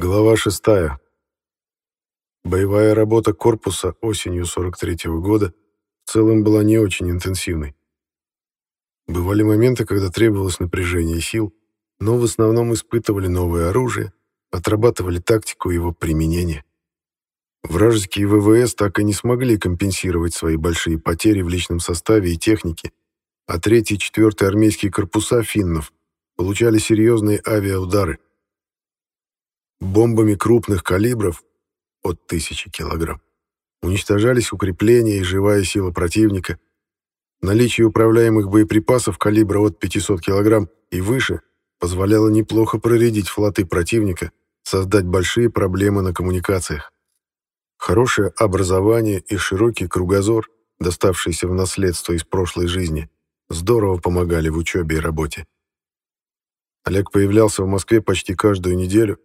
Глава 6. Боевая работа корпуса осенью 43 -го года в целом была не очень интенсивной. Бывали моменты, когда требовалось напряжение сил, но в основном испытывали новое оружие, отрабатывали тактику его применения. Вражеские ВВС так и не смогли компенсировать свои большие потери в личном составе и технике, а 3 и 4 армейские корпуса финнов получали серьезные авиаудары – Бомбами крупных калибров от тысячи килограмм уничтожались укрепления и живая сила противника. Наличие управляемых боеприпасов калибра от 500 килограмм и выше позволяло неплохо проредить флоты противника, создать большие проблемы на коммуникациях. Хорошее образование и широкий кругозор, доставшиеся в наследство из прошлой жизни, здорово помогали в учебе и работе. Олег появлялся в Москве почти каждую неделю,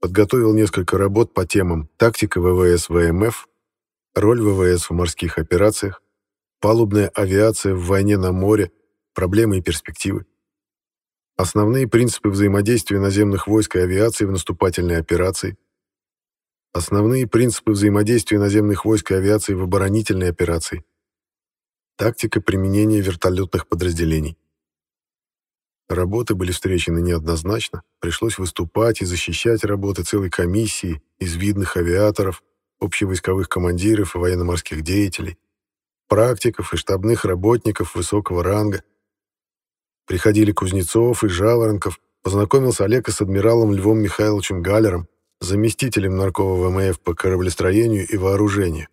подготовил несколько работ по темам «Тактика ВВС ВМФ», «Роль ВВС в морских операциях», «Палубная авиация в войне на море», «Проблемы и перспективы». Основные принципы взаимодействия наземных войск и авиации в наступательной операции. Основные принципы взаимодействия наземных войск и авиации в оборонительной операции. Тактика применения вертолетных подразделений. Работы были встречены неоднозначно, пришлось выступать и защищать работы целой комиссии из видных авиаторов, общевойсковых командиров и военно-морских деятелей, практиков и штабных работников высокого ранга. Приходили Кузнецов и Жаворонков, познакомился Олег с адмиралом Львом Михайловичем Галлером, заместителем наркова ВМФ по кораблестроению и вооружению.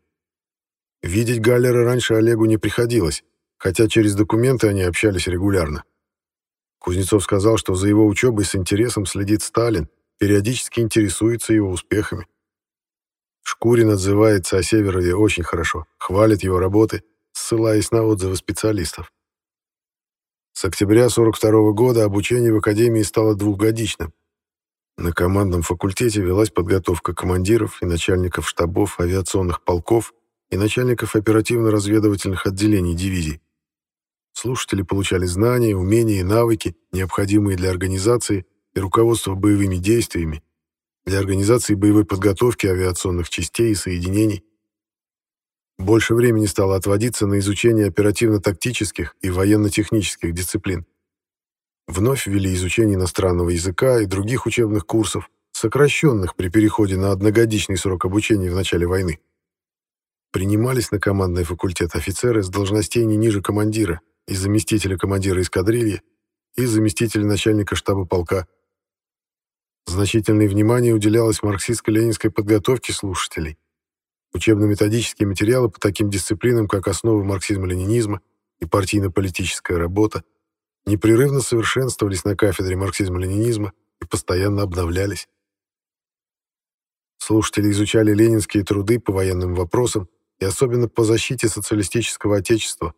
Видеть Галлера раньше Олегу не приходилось, хотя через документы они общались регулярно. Кузнецов сказал, что за его учебой с интересом следит Сталин, периодически интересуется его успехами. Шкурин отзывается о Северове очень хорошо, хвалит его работы, ссылаясь на отзывы специалистов. С октября 42 -го года обучение в Академии стало двухгодичным. На командном факультете велась подготовка командиров и начальников штабов авиационных полков и начальников оперативно-разведывательных отделений дивизий. Слушатели получали знания, умения и навыки, необходимые для организации и руководства боевыми действиями, для организации боевой подготовки авиационных частей и соединений. Больше времени стало отводиться на изучение оперативно-тактических и военно-технических дисциплин. Вновь ввели изучение иностранного языка и других учебных курсов, сокращенных при переходе на одногодичный срок обучения в начале войны. Принимались на командный факультет офицеры с должностей не ниже командира – и заместителя командира эскадрильи, и заместителя начальника штаба полка. Значительное внимание уделялось марксистско-ленинской подготовке слушателей. Учебно-методические материалы по таким дисциплинам, как основы марксизма-ленинизма и партийно-политическая работа, непрерывно совершенствовались на кафедре марксизма-ленинизма и постоянно обновлялись. Слушатели изучали ленинские труды по военным вопросам и особенно по защите социалистического отечества,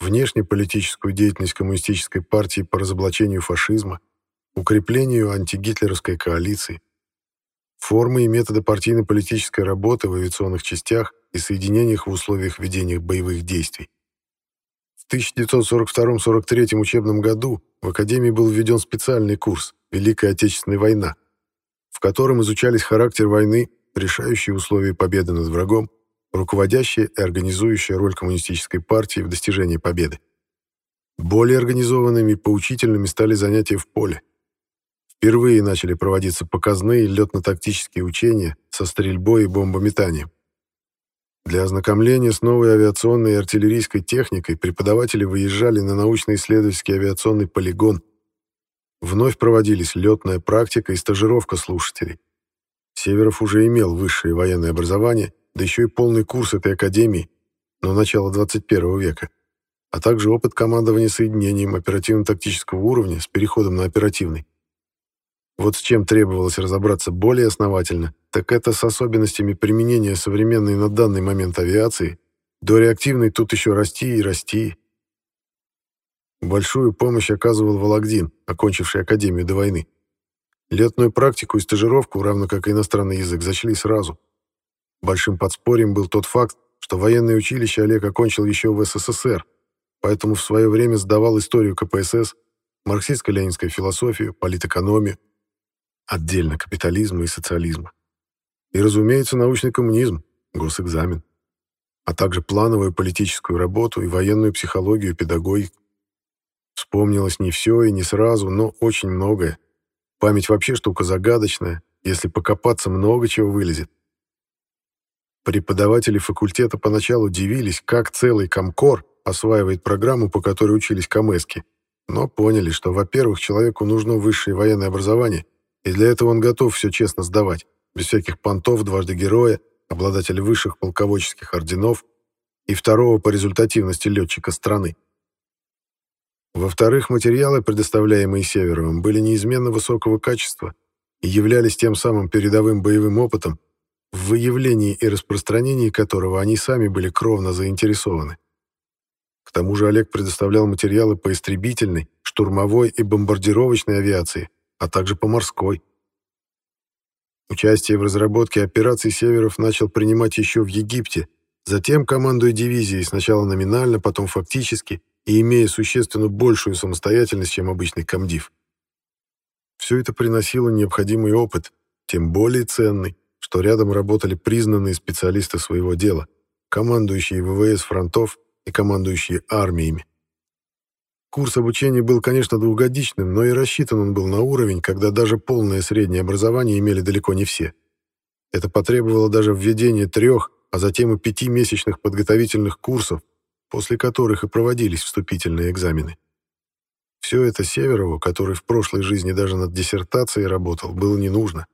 внешнеполитическую деятельность коммунистической партии по разоблачению фашизма, укреплению антигитлеровской коалиции, формы и методы партийно-политической работы в авиационных частях и соединениях в условиях ведения боевых действий. В 1942-43 учебном году в Академии был введен специальный курс «Великая Отечественная война», в котором изучались характер войны, решающие условия победы над врагом, руководящая и организующая роль коммунистической партии в достижении победы. Более организованными и поучительными стали занятия в поле. Впервые начали проводиться показные летно-тактические учения со стрельбой и бомбометанием. Для ознакомления с новой авиационной и артиллерийской техникой преподаватели выезжали на научно-исследовательский авиационный полигон. Вновь проводились летная практика и стажировка слушателей. Северов уже имел высшее военное образование да еще и полный курс этой академии, но начала 21 века, а также опыт командования соединением оперативно-тактического уровня с переходом на оперативный. Вот с чем требовалось разобраться более основательно, так это с особенностями применения современной на данный момент авиации, до реактивной тут еще расти и расти. Большую помощь оказывал Вологдин, окончивший Академию до войны. Летную практику и стажировку, равно как и иностранный язык, зачли сразу. Большим подспорьем был тот факт, что военное училище Олег окончил еще в СССР, поэтому в свое время сдавал историю КПСС, марксистско-ленинскую философию, политэкономию. отдельно капитализма и социализма. И, разумеется, научный коммунизм, госэкзамен, а также плановую политическую работу и военную психологию и педагогику. Вспомнилось не все и не сразу, но очень многое. Память вообще штука загадочная, если покопаться, много чего вылезет. Преподаватели факультета поначалу удивились, как целый комкор осваивает программу, по которой учились камески, но поняли, что, во-первых, человеку нужно высшее военное образование, и для этого он готов все честно сдавать, без всяких понтов, дважды героя, обладателя высших полководческих орденов и второго по результативности летчика страны. Во-вторых, материалы, предоставляемые Северовым, были неизменно высокого качества и являлись тем самым передовым боевым опытом, в выявлении и распространении которого они сами были кровно заинтересованы. К тому же Олег предоставлял материалы по истребительной, штурмовой и бомбардировочной авиации, а также по морской. Участие в разработке операций Северов начал принимать еще в Египте, затем командуя дивизией сначала номинально, потом фактически – и имея существенно большую самостоятельность, чем обычный комдив. Все это приносило необходимый опыт, тем более ценный, что рядом работали признанные специалисты своего дела, командующие ВВС фронтов и командующие армиями. Курс обучения был, конечно, двухгодичным, но и рассчитан он был на уровень, когда даже полное среднее образование имели далеко не все. Это потребовало даже введения трех, а затем и пятимесячных подготовительных курсов, после которых и проводились вступительные экзамены. Все это Северову, который в прошлой жизни даже над диссертацией работал, было не нужно.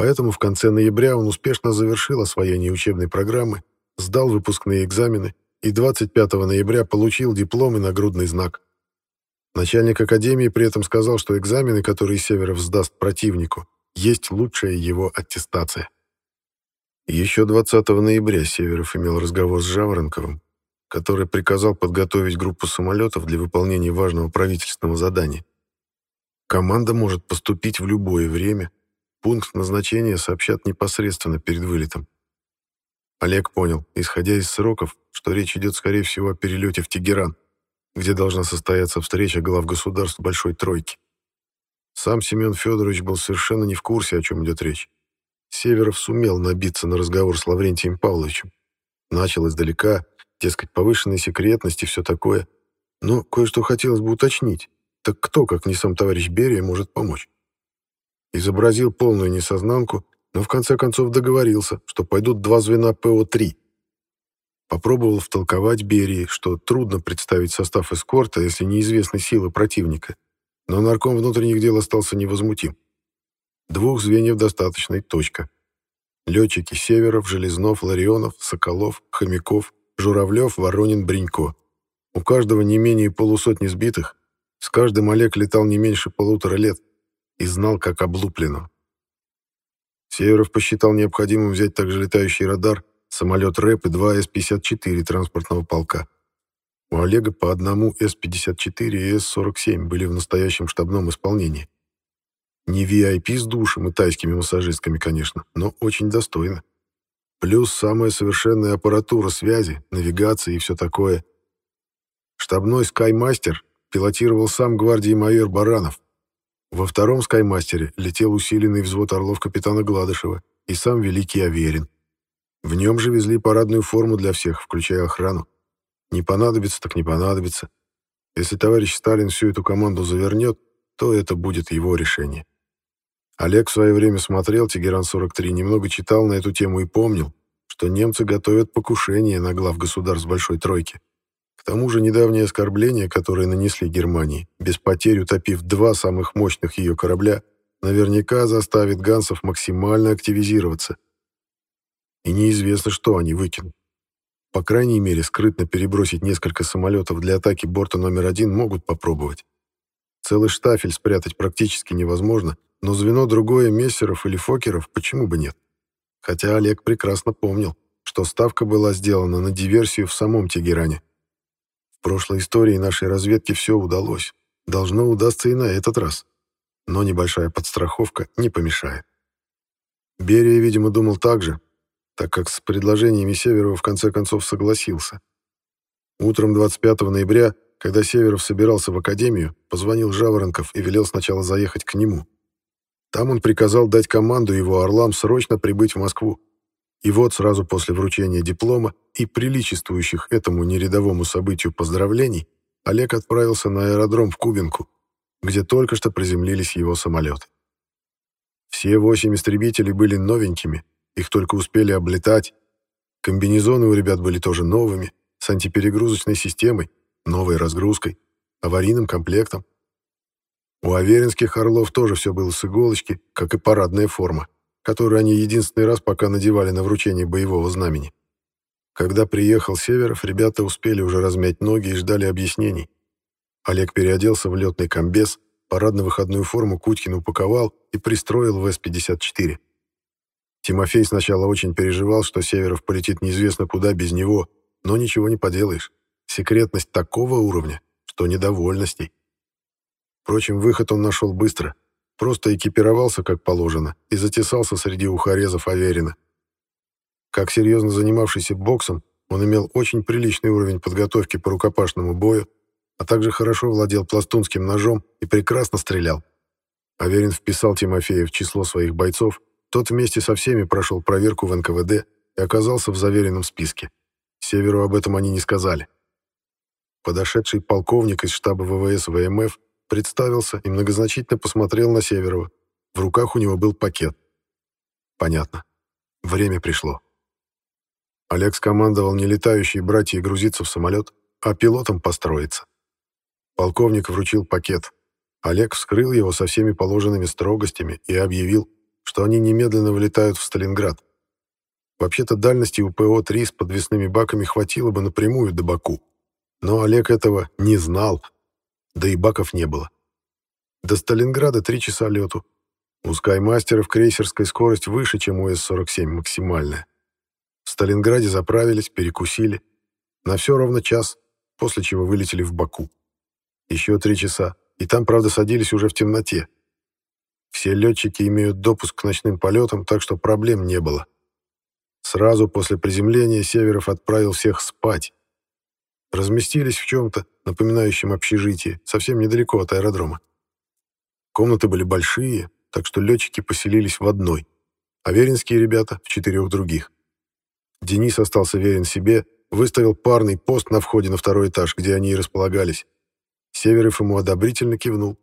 Поэтому в конце ноября он успешно завершил освоение учебной программы, сдал выпускные экзамены и 25 ноября получил диплом и нагрудный знак. Начальник академии при этом сказал, что экзамены, которые Северов сдаст противнику, есть лучшая его аттестация. Еще 20 ноября Северов имел разговор с Жаворонковым, который приказал подготовить группу самолетов для выполнения важного правительственного задания. Команда может поступить в любое время. Пункт назначения сообщат непосредственно перед вылетом. Олег понял, исходя из сроков, что речь идет, скорее всего, о перелете в Тегеран, где должна состояться встреча глав государств Большой Тройки. Сам Семен Федорович был совершенно не в курсе, о чем идет речь. Северов сумел набиться на разговор с Лаврентием Павловичем. Начал издалека, Дескать, повышенная секретность и все такое. Но кое-что хотелось бы уточнить. Так кто, как не сам товарищ Берия, может помочь? Изобразил полную несознанку, но в конце концов договорился, что пойдут два звена ПО-3. Попробовал втолковать Берии, что трудно представить состав эскорта, если неизвестны силы противника. Но нарком внутренних дел остался невозмутим. Двух звеньев достаточно точка. Летчики Северов, Железнов, Ларионов, Соколов, Хомяков, Журавлев, Воронин, Бринько. У каждого не менее полусотни сбитых, с каждым Олег летал не меньше полутора лет и знал, как облуплено. Северов посчитал необходимым взять также летающий радар, самолет РЭП и два С-54 транспортного полка. У Олега по одному С-54 и С-47 были в настоящем штабном исполнении. Не VIP с душем и тайскими массажистками, конечно, но очень достойно. Плюс самая совершенная аппаратура связи, навигации и все такое. Штабной «Скаймастер» пилотировал сам гвардии майор Баранов. Во втором «Скаймастере» летел усиленный взвод орлов капитана Гладышева и сам Великий Аверин. В нем же везли парадную форму для всех, включая охрану. Не понадобится, так не понадобится. Если товарищ Сталин всю эту команду завернет, то это будет его решение. Олег в свое время смотрел «Тегеран-43», немного читал на эту тему и помнил, что немцы готовят покушение на глав государств Большой Тройки. К тому же недавнее оскорбление, которое нанесли Германии, без потерь утопив два самых мощных ее корабля, наверняка заставит гансов максимально активизироваться. И неизвестно, что они выкинут. По крайней мере, скрытно перебросить несколько самолетов для атаки борта номер один могут попробовать. Целый штафель спрятать практически невозможно — но звено другое мессеров или фокеров почему бы нет? Хотя Олег прекрасно помнил, что ставка была сделана на диверсию в самом Тегеране. В прошлой истории нашей разведки все удалось. Должно удастся и на этот раз. Но небольшая подстраховка не помешает. Берия, видимо, думал так же, так как с предложениями Северова в конце концов согласился. Утром 25 ноября, когда Северов собирался в академию, позвонил Жаворонков и велел сначала заехать к нему. Там он приказал дать команду его орлам срочно прибыть в Москву. И вот сразу после вручения диплома и приличествующих этому нерядовому событию поздравлений Олег отправился на аэродром в Кубинку, где только что приземлились его самолеты. Все восемь истребителей были новенькими, их только успели облетать. Комбинезоны у ребят были тоже новыми, с антиперегрузочной системой, новой разгрузкой, аварийным комплектом. У аверинских орлов тоже все было с иголочки, как и парадная форма, которую они единственный раз пока надевали на вручение боевого знамени. Когда приехал Северов, ребята успели уже размять ноги и ждали объяснений. Олег переоделся в летный комбез, парадно-выходную форму Кутькин упаковал и пристроил в С-54. Тимофей сначала очень переживал, что Северов полетит неизвестно куда без него, но ничего не поделаешь. Секретность такого уровня, что недовольностей. Впрочем, выход он нашел быстро. Просто экипировался как положено и затесался среди ухорезов Аверина. Как серьезно занимавшийся боксом, он имел очень приличный уровень подготовки по рукопашному бою, а также хорошо владел пластунским ножом и прекрасно стрелял. Аверин вписал Тимофея в число своих бойцов, тот вместе со всеми прошел проверку в НКВД и оказался в заверенном списке. Северу об этом они не сказали. Подошедший полковник из штаба ВВС ВМФ представился и многозначительно посмотрел на Северова. В руках у него был пакет. Понятно. Время пришло. Олег скомандовал не летающие братья грузиться в самолет, а пилотом построиться. Полковник вручил пакет. Олег вскрыл его со всеми положенными строгостями и объявил, что они немедленно вылетают в Сталинград. Вообще-то дальности у ПО-3 с подвесными баками хватило бы напрямую до Баку. Но Олег этого не знал, да и баков не было. До Сталинграда три часа лету. У скаймастеров крейсерская скорость выше, чем у С-47 максимальная. В Сталинграде заправились, перекусили. На все ровно час, после чего вылетели в Баку. Еще три часа, и там, правда, садились уже в темноте. Все летчики имеют допуск к ночным полетам, так что проблем не было. Сразу после приземления Северов отправил всех спать. Разместились в чем-то, напоминающем общежитие, совсем недалеко от аэродрома. Комнаты были большие, так что летчики поселились в одной, а веренские ребята — в четырех других. Денис остался верен себе, выставил парный пост на входе на второй этаж, где они и располагались. Северов ему одобрительно кивнул.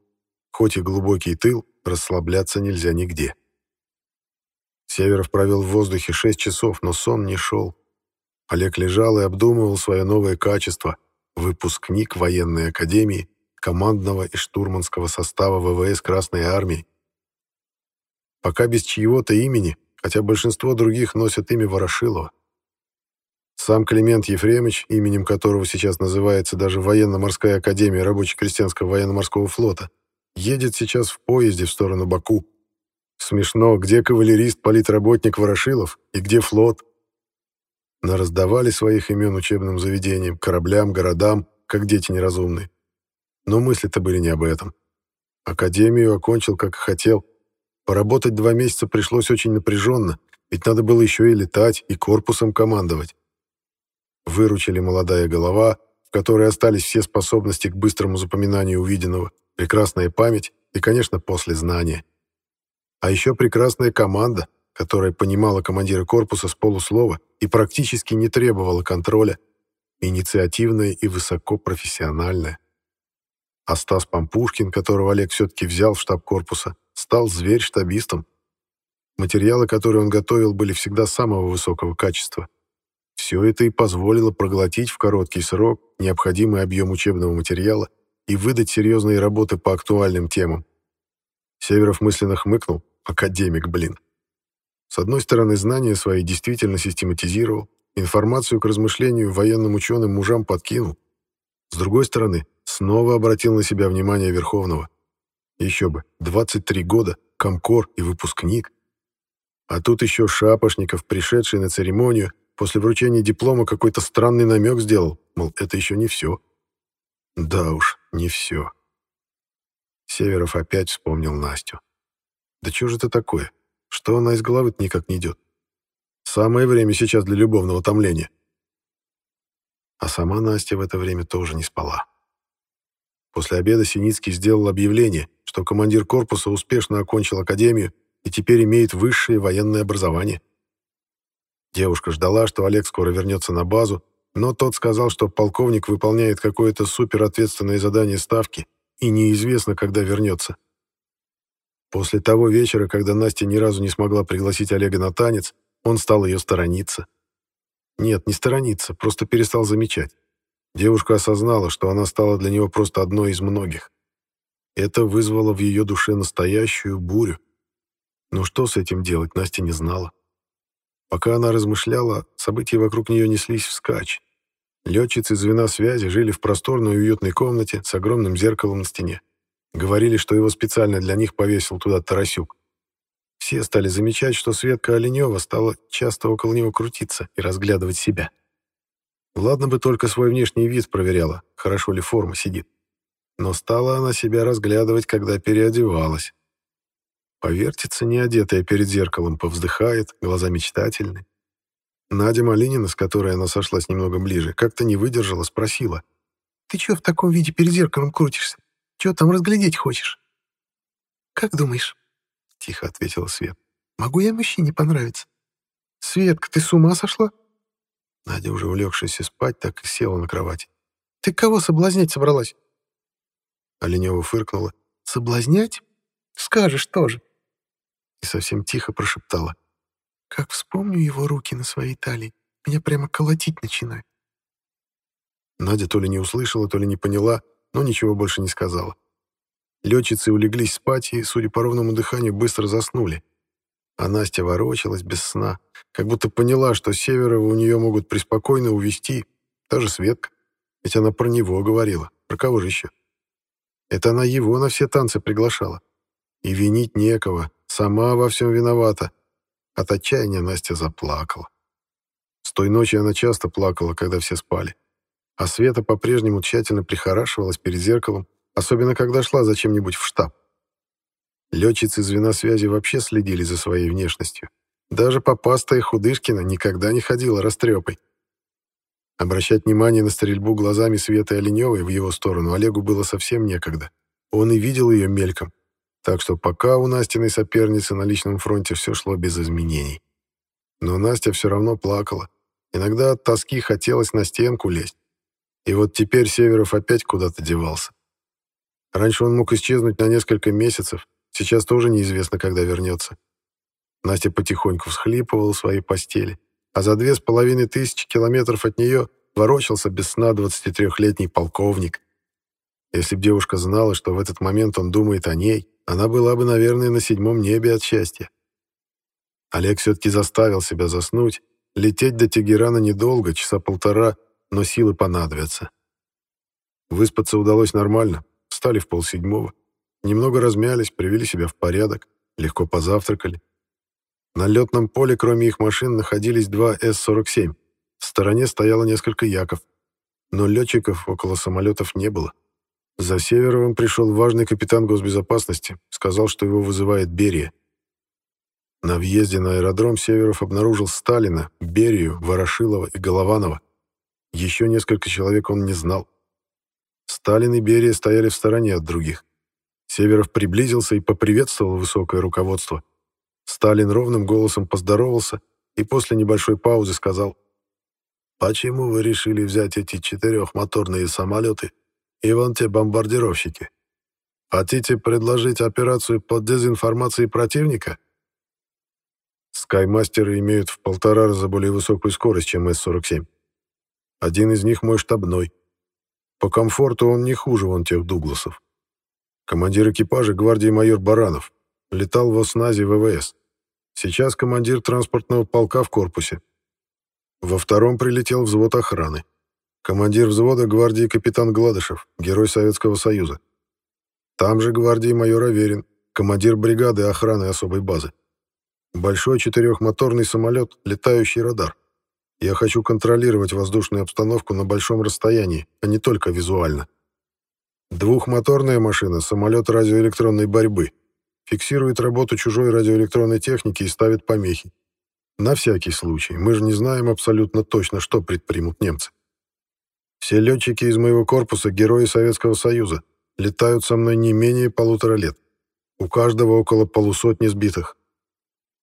Хоть и глубокий тыл, расслабляться нельзя нигде. Северов провел в воздухе шесть часов, но сон не шел. Олег лежал и обдумывал свое новое качество — выпускник военной академии, командного и штурманского состава ВВС Красной Армии. Пока без чьего-то имени, хотя большинство других носят имя Ворошилова. Сам Климент Ефремович, именем которого сейчас называется даже Военно-морская академия рабоче-крестьянского военно-морского флота, едет сейчас в поезде в сторону Баку. Смешно, где кавалерист-политработник Ворошилов и где флот. Нараздавали своих имен учебным заведениям, кораблям, городам, как дети неразумные. Но мысли-то были не об этом. Академию окончил, как и хотел. Поработать два месяца пришлось очень напряженно, ведь надо было еще и летать, и корпусом командовать. Выручили молодая голова, в которой остались все способности к быстрому запоминанию увиденного, прекрасная память и, конечно, после знания. А еще прекрасная команда, которая понимала командира корпуса с полуслова и практически не требовала контроля, инициативная и высокопрофессиональная. А Стас Пампушкин, которого Олег все-таки взял в штаб корпуса, стал зверь-штабистом. Материалы, которые он готовил, были всегда самого высокого качества. Все это и позволило проглотить в короткий срок необходимый объем учебного материала и выдать серьезные работы по актуальным темам. Северов мысленно хмыкнул. Академик, блин. С одной стороны, знания свои действительно систематизировал, информацию к размышлению военным ученым мужам подкинул. С другой стороны, снова обратил на себя внимание Верховного. Еще бы, 23 года, комкор и выпускник. А тут еще Шапошников, пришедший на церемонию, после вручения диплома какой-то странный намек сделал, мол, это еще не все. Да уж, не все. Северов опять вспомнил Настю. Да что же это такое? Что она из головы никак не идет? Самое время сейчас для любовного томления. А сама Настя в это время тоже не спала. После обеда Синицкий сделал объявление, что командир корпуса успешно окончил академию и теперь имеет высшее военное образование. Девушка ждала, что Олег скоро вернется на базу, но тот сказал, что полковник выполняет какое-то суперответственное задание ставки и неизвестно, когда вернется. После того вечера, когда Настя ни разу не смогла пригласить Олега на танец, он стал ее сторониться. Нет, не сторониться, просто перестал замечать. Девушка осознала, что она стала для него просто одной из многих. Это вызвало в ее душе настоящую бурю. Но что с этим делать, Настя не знала. Пока она размышляла, события вокруг нее неслись вскачь. Летчицы звена связи жили в просторной и уютной комнате с огромным зеркалом на стене. Говорили, что его специально для них повесил туда Тарасюк. Все стали замечать, что Светка Оленева стала часто около него крутиться и разглядывать себя. Ладно бы только свой внешний вид проверяла, хорошо ли форма сидит. Но стала она себя разглядывать, когда переодевалась. Повертится неодетая перед зеркалом, повздыхает, глаза мечтательны. Надя Малинина, с которой она сошлась немного ближе, как-то не выдержала, спросила. «Ты чё в таком виде перед зеркалом крутишься? Чё там разглядеть хочешь?» «Как думаешь?» — тихо ответила Свет. «Могу я мужчине понравиться?» «Светка, ты с ума сошла?» Надя, уже улегшаяся спать, так и села на кровати. «Ты кого соблазнять собралась?» Оленева фыркнула. «Соблазнять? Скажешь тоже». И совсем тихо прошептала. «Как вспомню его руки на своей талии, меня прямо колотить начинает». Надя то ли не услышала, то ли не поняла, но ничего больше не сказала. Летчицы улеглись спать и, судя по ровному дыханию, быстро заснули. А Настя ворочалась без сна, как будто поняла, что Северова у нее могут преспокойно увести, даже Светка. Ведь она про него говорила. Про кого же еще? Это она его на все танцы приглашала. И винить некого, сама во всем виновата. От отчаяния Настя заплакала. С той ночи она часто плакала, когда все спали. А Света по-прежнему тщательно прихорашивалась перед зеркалом, особенно когда шла за чем-нибудь в штаб. Летчицы звена связи вообще следили за своей внешностью. Даже попастая Худышкина никогда не ходила растрепой. Обращать внимание на стрельбу глазами Светы Оленевой в его сторону Олегу было совсем некогда. Он и видел ее мельком. Так что пока у Настиной соперницы на личном фронте все шло без изменений. Но Настя все равно плакала. Иногда от тоски хотелось на стенку лезть. И вот теперь Северов опять куда-то девался. Раньше он мог исчезнуть на несколько месяцев, сейчас тоже неизвестно, когда вернется. Настя потихоньку всхлипывала в своей постели, а за две с половиной тысячи километров от нее ворочался без сна 23-летний полковник. Если б девушка знала, что в этот момент он думает о ней, она была бы, наверное, на седьмом небе от счастья. Олег все-таки заставил себя заснуть. Лететь до Тегерана недолго, часа полтора, но силы понадобятся. Выспаться удалось нормально, Встали в полседьмого. Немного размялись, привели себя в порядок, легко позавтракали. На летном поле, кроме их машин, находились два С-47. В стороне стояло несколько яков. Но летчиков около самолетов не было. За Северовым пришел важный капитан госбезопасности, сказал, что его вызывает Берия. На въезде на аэродром Северов обнаружил Сталина, Берию, Ворошилова и Голованова. Еще несколько человек он не знал. Сталин и Берия стояли в стороне от других. Северов приблизился и поприветствовал высокое руководство. Сталин ровным голосом поздоровался и после небольшой паузы сказал, «Почему вы решили взять эти четырехмоторные самолеты и вон те бомбардировщики? Хотите предложить операцию по дезинформации противника?» Скаймастеры имеют в полтора раза более высокую скорость, чем С-47. Один из них мой штабной. По комфорту он не хуже вон тех Дугласов. Командир экипажа гвардии майор Баранов. Летал в осназе ВВС. Сейчас командир транспортного полка в корпусе. Во втором прилетел взвод охраны. Командир взвода гвардии капитан Гладышев, герой Советского Союза. Там же гвардии майор Аверин, командир бригады охраны особой базы. Большой четырехмоторный самолет, летающий радар. Я хочу контролировать воздушную обстановку на большом расстоянии, а не только визуально. Двухмоторная машина — самолет радиоэлектронной борьбы. Фиксирует работу чужой радиоэлектронной техники и ставит помехи. На всякий случай. Мы же не знаем абсолютно точно, что предпримут немцы. Все летчики из моего корпуса — герои Советского Союза. Летают со мной не менее полутора лет. У каждого около полусотни сбитых.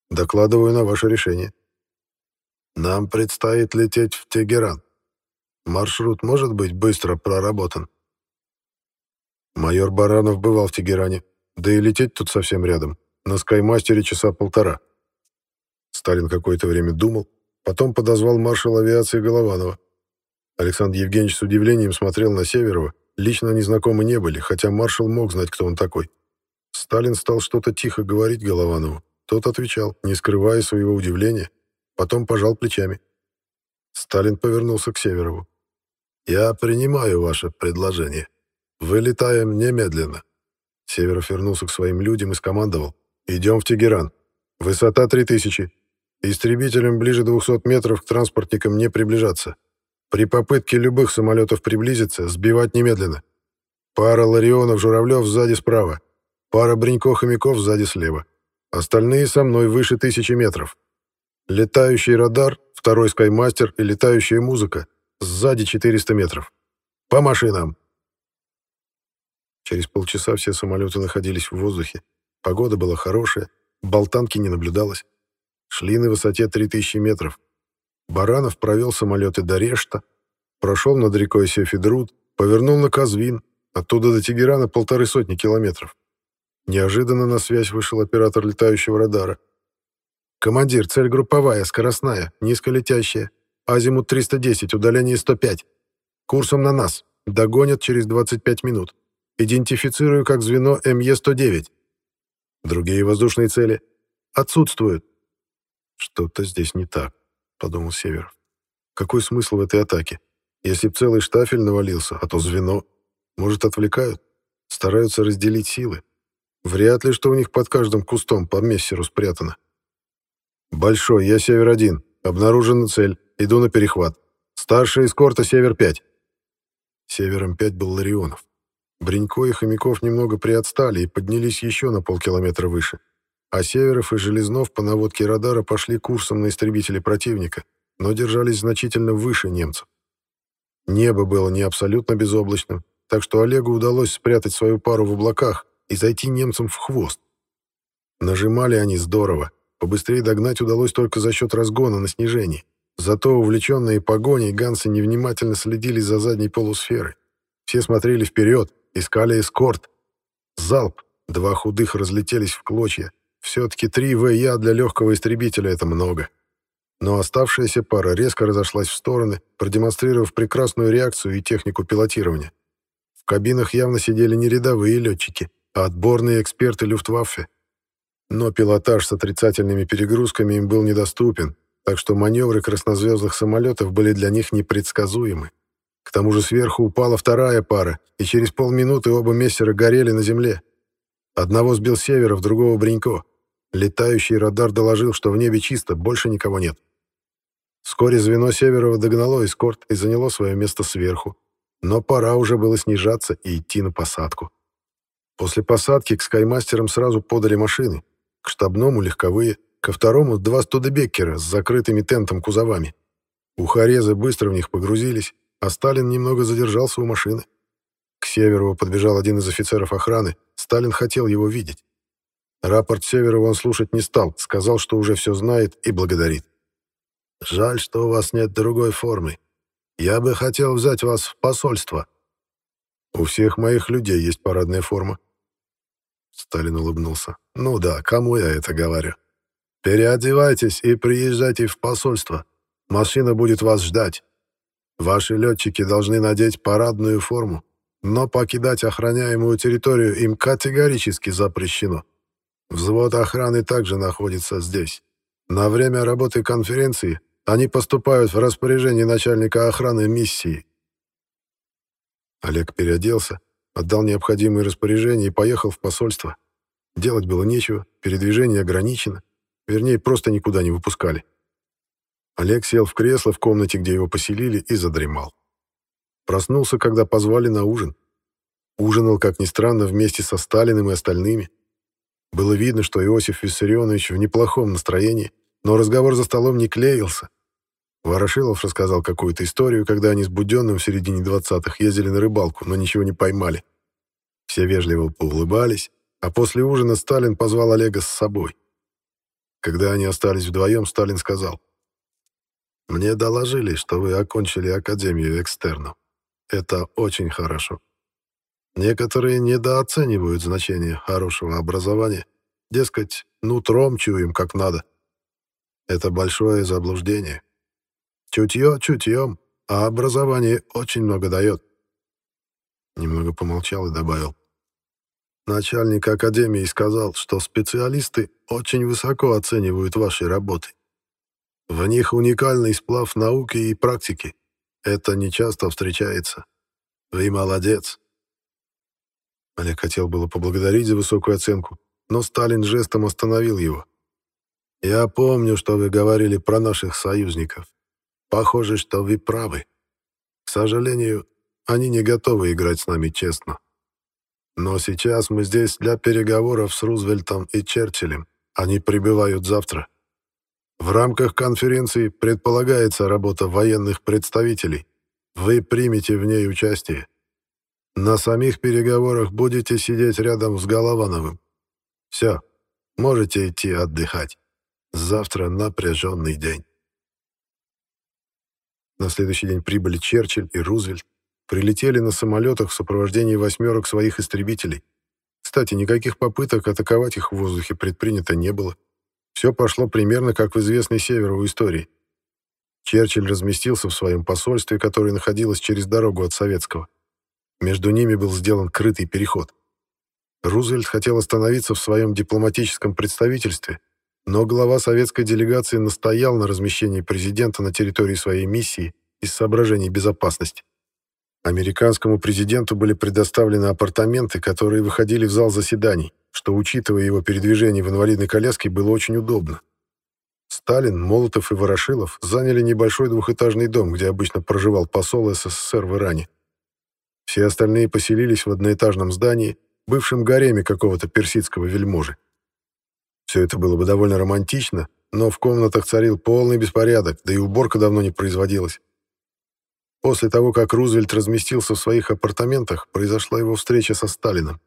Докладываю на ваше решение. Нам предстоит лететь в Тегеран. Маршрут может быть быстро проработан. Майор Баранов бывал в Тегеране, да и лететь тут совсем рядом. На Скаймастере часа полтора. Сталин какое-то время думал, потом подозвал маршал авиации Голованова. Александр Евгеньевич с удивлением смотрел на Северова, лично они знакомы не были, хотя маршал мог знать, кто он такой. Сталин стал что-то тихо говорить Голованову. Тот отвечал, не скрывая своего удивления, потом пожал плечами. Сталин повернулся к Северову. «Я принимаю ваше предложение. Вылетаем немедленно». Северов вернулся к своим людям и скомандовал. «Идем в Тегеран. Высота 3000. Истребителям ближе 200 метров к транспортникам не приближаться. При попытке любых самолетов приблизиться, сбивать немедленно. Пара Ларионов-Журавлев сзади справа. Пара Бринько-Хомяков сзади слева. Остальные со мной выше тысячи метров. Летающий радар, второй скаймастер и летающая музыка. Сзади 400 метров. По машинам. Через полчаса все самолеты находились в воздухе. Погода была хорошая, болтанки не наблюдалось. Шли на высоте 3000 метров. Баранов провел самолеты до Решта, прошел над рекой Сефидруд, повернул на Казвин, оттуда до Тегерана полторы сотни километров. Неожиданно на связь вышел оператор летающего радара. «Командир, цель групповая, скоростная, низколетящая. Азимут 310, удаление 105. Курсом на нас. Догонят через 25 минут. Идентифицирую как звено МЕ-109. Другие воздушные цели отсутствуют». «Что-то здесь не так», — подумал Северов. «Какой смысл в этой атаке? Если б целый штафель навалился, а то звено. Может, отвлекают? Стараются разделить силы. Вряд ли, что у них под каждым кустом по мессеру спрятано. «Большой, я Север-1. Обнаружена цель. Иду на перехват. Старший эскорта Север-5». Севером-5 был Ларионов. Бринько и Хомяков немного приотстали и поднялись еще на полкилометра выше. А Северов и Железнов по наводке радара пошли курсом на истребители противника, но держались значительно выше немцев. Небо было не абсолютно безоблачным, так что Олегу удалось спрятать свою пару в облаках, и зайти немцам в хвост. Нажимали они здорово. Побыстрее догнать удалось только за счет разгона на снижении. Зато увлеченные погоней ганцы невнимательно следили за задней полусферой. Все смотрели вперед, искали эскорт. Залп. Два худых разлетелись в клочья. Все-таки три ВЯ для легкого истребителя — это много. Но оставшаяся пара резко разошлась в стороны, продемонстрировав прекрасную реакцию и технику пилотирования. В кабинах явно сидели не рядовые летчики, а отборные эксперты Люфтваффе. Но пилотаж с отрицательными перегрузками им был недоступен, так что маневры краснозвездных самолетов были для них непредсказуемы. К тому же сверху упала вторая пара, и через полминуты оба мессера горели на земле. Одного сбил Северов, другого Бринько. Летающий радар доложил, что в небе чисто, больше никого нет. Вскоре звено Северова догнало эскорт и заняло свое место сверху. Но пора уже было снижаться и идти на посадку. После посадки к скаймастерам сразу подали машины. К штабному — легковые, ко второму — два студебеккера с закрытыми тентом кузовами. Ухарезы быстро в них погрузились, а Сталин немного задержался у машины. К Северову подбежал один из офицеров охраны. Сталин хотел его видеть. Рапорт Северова он слушать не стал, сказал, что уже все знает и благодарит. «Жаль, что у вас нет другой формы. Я бы хотел взять вас в посольство». «У всех моих людей есть парадная форма. Сталин улыбнулся. «Ну да, кому я это говорю? Переодевайтесь и приезжайте в посольство. Машина будет вас ждать. Ваши летчики должны надеть парадную форму, но покидать охраняемую территорию им категорически запрещено. Взвод охраны также находится здесь. На время работы конференции они поступают в распоряжение начальника охраны миссии». Олег переоделся, отдал необходимые распоряжения и поехал в посольство. Делать было нечего, передвижение ограничено, вернее, просто никуда не выпускали. Олег сел в кресло в комнате, где его поселили, и задремал. Проснулся, когда позвали на ужин. Ужинал, как ни странно, вместе со Сталиным и остальными. Было видно, что Иосиф Виссарионович в неплохом настроении, но разговор за столом не клеился. Ворошилов рассказал какую-то историю, когда они с Буденным в середине двадцатых ездили на рыбалку, но ничего не поймали. Все вежливо поулыбались, А после ужина Сталин позвал Олега с собой. Когда они остались вдвоем, Сталин сказал, «Мне доложили, что вы окончили Академию экстерном. Это очень хорошо. Некоторые недооценивают значение хорошего образования. Дескать, нутром чуем как надо. Это большое заблуждение. Чутье чутьем, а образование очень много дает. Немного помолчал и добавил. Начальник академии сказал, что специалисты очень высоко оценивают ваши работы. В них уникальный сплав науки и практики. Это нечасто встречается. Вы молодец. Олег хотел было поблагодарить за высокую оценку, но Сталин жестом остановил его. «Я помню, что вы говорили про наших союзников. Похоже, что вы правы. К сожалению, они не готовы играть с нами честно. Но сейчас мы здесь для переговоров с Рузвельтом и Черчиллем. Они прибывают завтра. В рамках конференции предполагается работа военных представителей. Вы примете в ней участие. На самих переговорах будете сидеть рядом с Головановым. Все, можете идти отдыхать. Завтра напряженный день. На следующий день прибыли Черчилль и Рузвельт. Прилетели на самолетах в сопровождении восьмерок своих истребителей. Кстати, никаких попыток атаковать их в воздухе предпринято не было. Все пошло примерно как в известной Северу истории. Черчилль разместился в своем посольстве, которое находилось через дорогу от Советского. Между ними был сделан крытый переход. Рузвельт хотел остановиться в своем дипломатическом представительстве, но глава советской делегации настоял на размещении президента на территории своей миссии из соображений безопасности. Американскому президенту были предоставлены апартаменты, которые выходили в зал заседаний, что, учитывая его передвижение в инвалидной коляске, было очень удобно. Сталин, Молотов и Ворошилов заняли небольшой двухэтажный дом, где обычно проживал посол СССР в Иране. Все остальные поселились в одноэтажном здании, бывшем гареме какого-то персидского вельможи. Все это было бы довольно романтично, но в комнатах царил полный беспорядок, да и уборка давно не производилась. После того, как Рузвельт разместился в своих апартаментах, произошла его встреча со Сталином.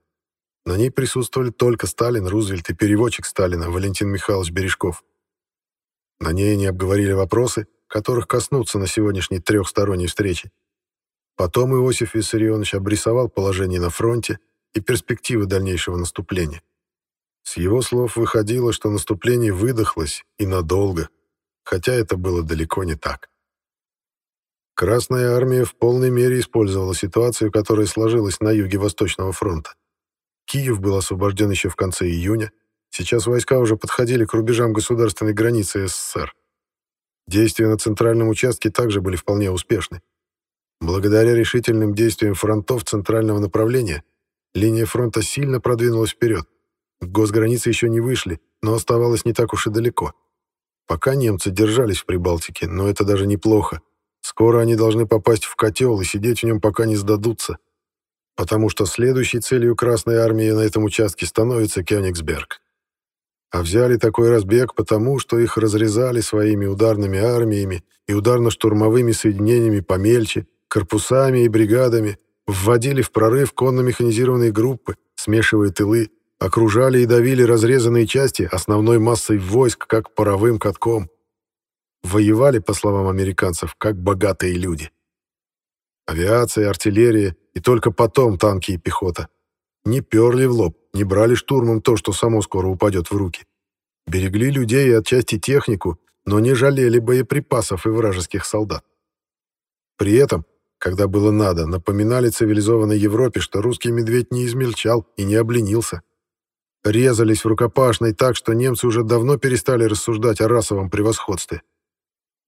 На ней присутствовали только Сталин, Рузвельт и переводчик Сталина Валентин Михайлович Бережков. На ней они обговорили вопросы, которых коснутся на сегодняшней трехсторонней встрече. Потом Иосиф Виссарионович обрисовал положение на фронте и перспективы дальнейшего наступления. С его слов выходило, что наступление выдохлось и надолго, хотя это было далеко не так. Красная армия в полной мере использовала ситуацию, которая сложилась на юге Восточного фронта. Киев был освобожден еще в конце июня, сейчас войска уже подходили к рубежам государственной границы СССР. Действия на центральном участке также были вполне успешны. Благодаря решительным действиям фронтов центрального направления линия фронта сильно продвинулась вперед. Госграницы еще не вышли, но оставалось не так уж и далеко. Пока немцы держались в Прибалтике, но это даже неплохо. Скоро они должны попасть в котел и сидеть в нем, пока не сдадутся. Потому что следующей целью Красной Армии на этом участке становится Кёнигсберг. А взяли такой разбег потому, что их разрезали своими ударными армиями и ударно-штурмовыми соединениями помельче, корпусами и бригадами, вводили в прорыв конно-механизированные группы, смешивая тылы, окружали и давили разрезанные части основной массой войск, как паровым катком. Воевали, по словам американцев, как богатые люди. Авиация, артиллерия и только потом танки и пехота. Не перли в лоб, не брали штурмом то, что само скоро упадет в руки. Берегли людей и отчасти технику, но не жалели боеприпасов и вражеских солдат. При этом когда было надо, напоминали цивилизованной Европе, что русский медведь не измельчал и не обленился. Резались в рукопашной так, что немцы уже давно перестали рассуждать о расовом превосходстве.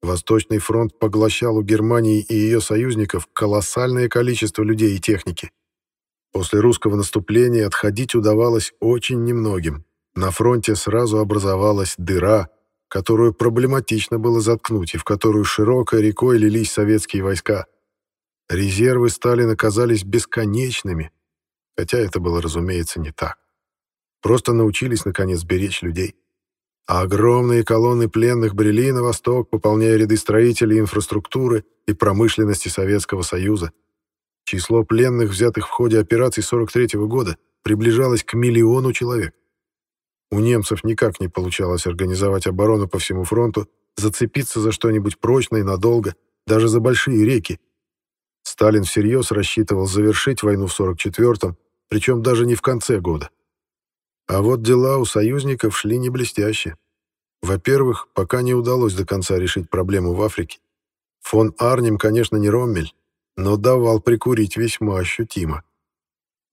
Восточный фронт поглощал у Германии и ее союзников колоссальное количество людей и техники. После русского наступления отходить удавалось очень немногим. На фронте сразу образовалась дыра, которую проблематично было заткнуть и в которую широкой рекой лились советские войска – Резервы Сталина казались бесконечными, хотя это было, разумеется, не так. Просто научились, наконец, беречь людей. А огромные колонны пленных брели на восток, пополняя ряды строителей инфраструктуры и промышленности Советского Союза. Число пленных, взятых в ходе операций 43 -го года, приближалась к миллиону человек. У немцев никак не получалось организовать оборону по всему фронту, зацепиться за что-нибудь прочное надолго, даже за большие реки. Сталин всерьез рассчитывал завершить войну в 44-м, причем даже не в конце года. А вот дела у союзников шли не блестяще. Во-первых, пока не удалось до конца решить проблему в Африке. Фон Арнем, конечно, не Роммель, но давал прикурить весьма ощутимо.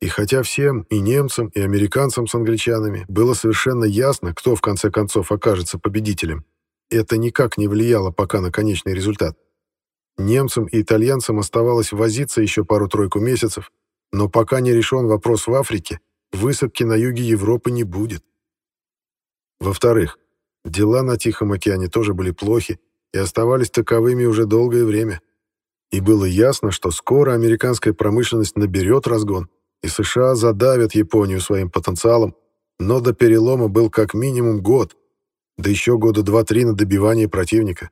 И хотя всем, и немцам, и американцам с англичанами, было совершенно ясно, кто в конце концов окажется победителем, это никак не влияло пока на конечный результат. Немцам и итальянцам оставалось возиться еще пару-тройку месяцев, но пока не решен вопрос в Африке, высадки на юге Европы не будет. Во-вторых, дела на Тихом океане тоже были плохи и оставались таковыми уже долгое время. И было ясно, что скоро американская промышленность наберет разгон, и США задавят Японию своим потенциалом, но до перелома был как минимум год, да еще года два-три на добивание противника.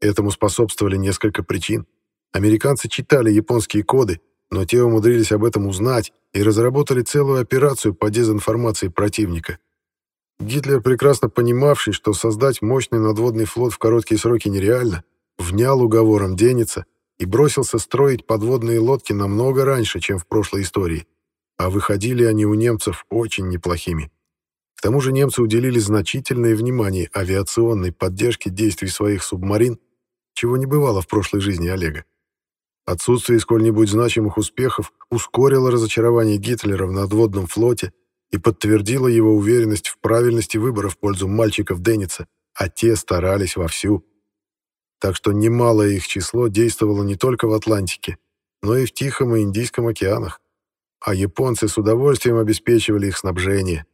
Этому способствовали несколько причин. Американцы читали японские коды, но те умудрились об этом узнать и разработали целую операцию по дезинформации противника. Гитлер, прекрасно понимавший, что создать мощный надводный флот в короткие сроки нереально, внял уговором Денница и бросился строить подводные лодки намного раньше, чем в прошлой истории. А выходили они у немцев очень неплохими. К тому же немцы уделили значительное внимание авиационной поддержке действий своих субмарин, чего не бывало в прошлой жизни Олега. Отсутствие сколь-нибудь значимых успехов ускорило разочарование Гитлера в надводном флоте и подтвердило его уверенность в правильности выбора в пользу мальчиков Денница, а те старались вовсю. Так что немалое их число действовало не только в Атлантике, но и в Тихом и Индийском океанах, а японцы с удовольствием обеспечивали их снабжение.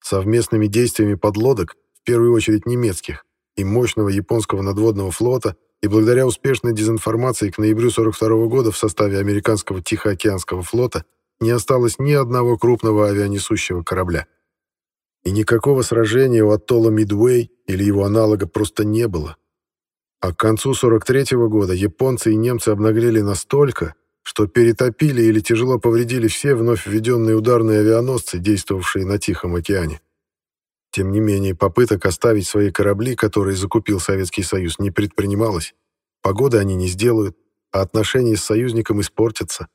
Совместными действиями подлодок, в первую очередь немецких, и мощного японского надводного флота и благодаря успешной дезинформации к ноябрю 42 года в составе американского Тихоокеанского флота не осталось ни одного крупного авианесущего корабля. И никакого сражения у атолла Мидуэй или его аналога просто не было. А к концу 43 -го года японцы и немцы обнаглели настолько, что перетопили или тяжело повредили все вновь введенные ударные авианосцы, действовавшие на Тихом океане. Тем не менее, попыток оставить свои корабли, которые закупил Советский Союз, не предпринималось. Погоды они не сделают, а отношения с союзником испортятся.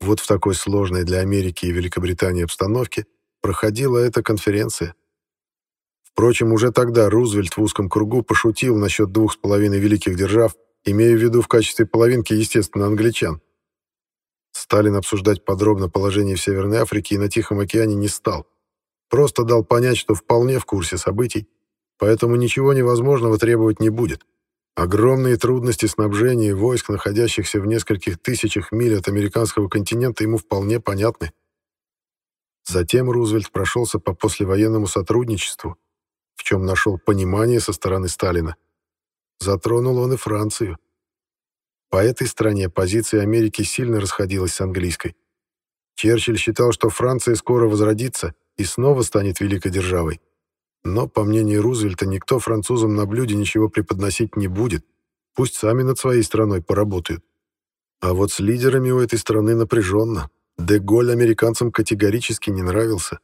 Вот в такой сложной для Америки и Великобритании обстановке проходила эта конференция. Впрочем, уже тогда Рузвельт в узком кругу пошутил насчет двух с половиной великих держав, имея в виду в качестве половинки, естественно, англичан. Сталин обсуждать подробно положение в Северной Африке и на Тихом океане не стал. Просто дал понять, что вполне в курсе событий, поэтому ничего невозможного требовать не будет. Огромные трудности снабжения войск, находящихся в нескольких тысячах миль от американского континента, ему вполне понятны. Затем Рузвельт прошелся по послевоенному сотрудничеству, в чем нашел понимание со стороны Сталина. Затронул он и Францию. По этой стране позиция Америки сильно расходилась с английской. Черчилль считал, что Франция скоро возродится — и снова станет великой державой. Но, по мнению Рузвельта, никто французам на блюде ничего преподносить не будет, пусть сами над своей страной поработают. А вот с лидерами у этой страны напряженно. Деголь американцам категорически не нравился.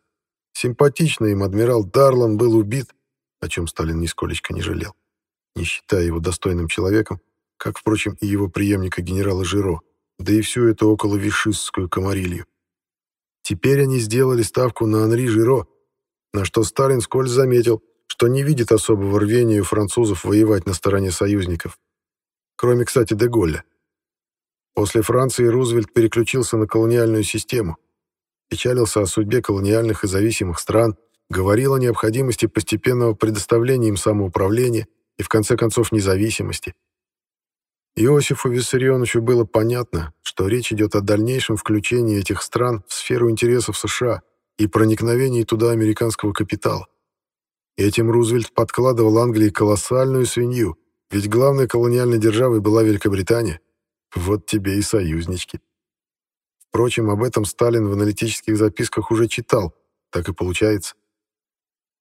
Симпатичный им адмирал Дарлан был убит, о чем Сталин нисколечко не жалел, не считая его достойным человеком, как, впрочем, и его преемника генерала Жиро, да и всю эту около вишистскую комарилью. Теперь они сделали ставку на Анри Жиро, на что Сталин скользь заметил, что не видит особого рвения у французов воевать на стороне союзников. Кроме, кстати, де Голля. После Франции Рузвельт переключился на колониальную систему, печалился о судьбе колониальных и зависимых стран, говорил о необходимости постепенного предоставления им самоуправления и, в конце концов, независимости – Иосифу Виссарионовичу было понятно, что речь идет о дальнейшем включении этих стран в сферу интересов США и проникновении туда американского капитала. Этим Рузвельт подкладывал Англии колоссальную свинью, ведь главной колониальной державой была Великобритания. Вот тебе и союзнички. Впрочем, об этом Сталин в аналитических записках уже читал, так и получается.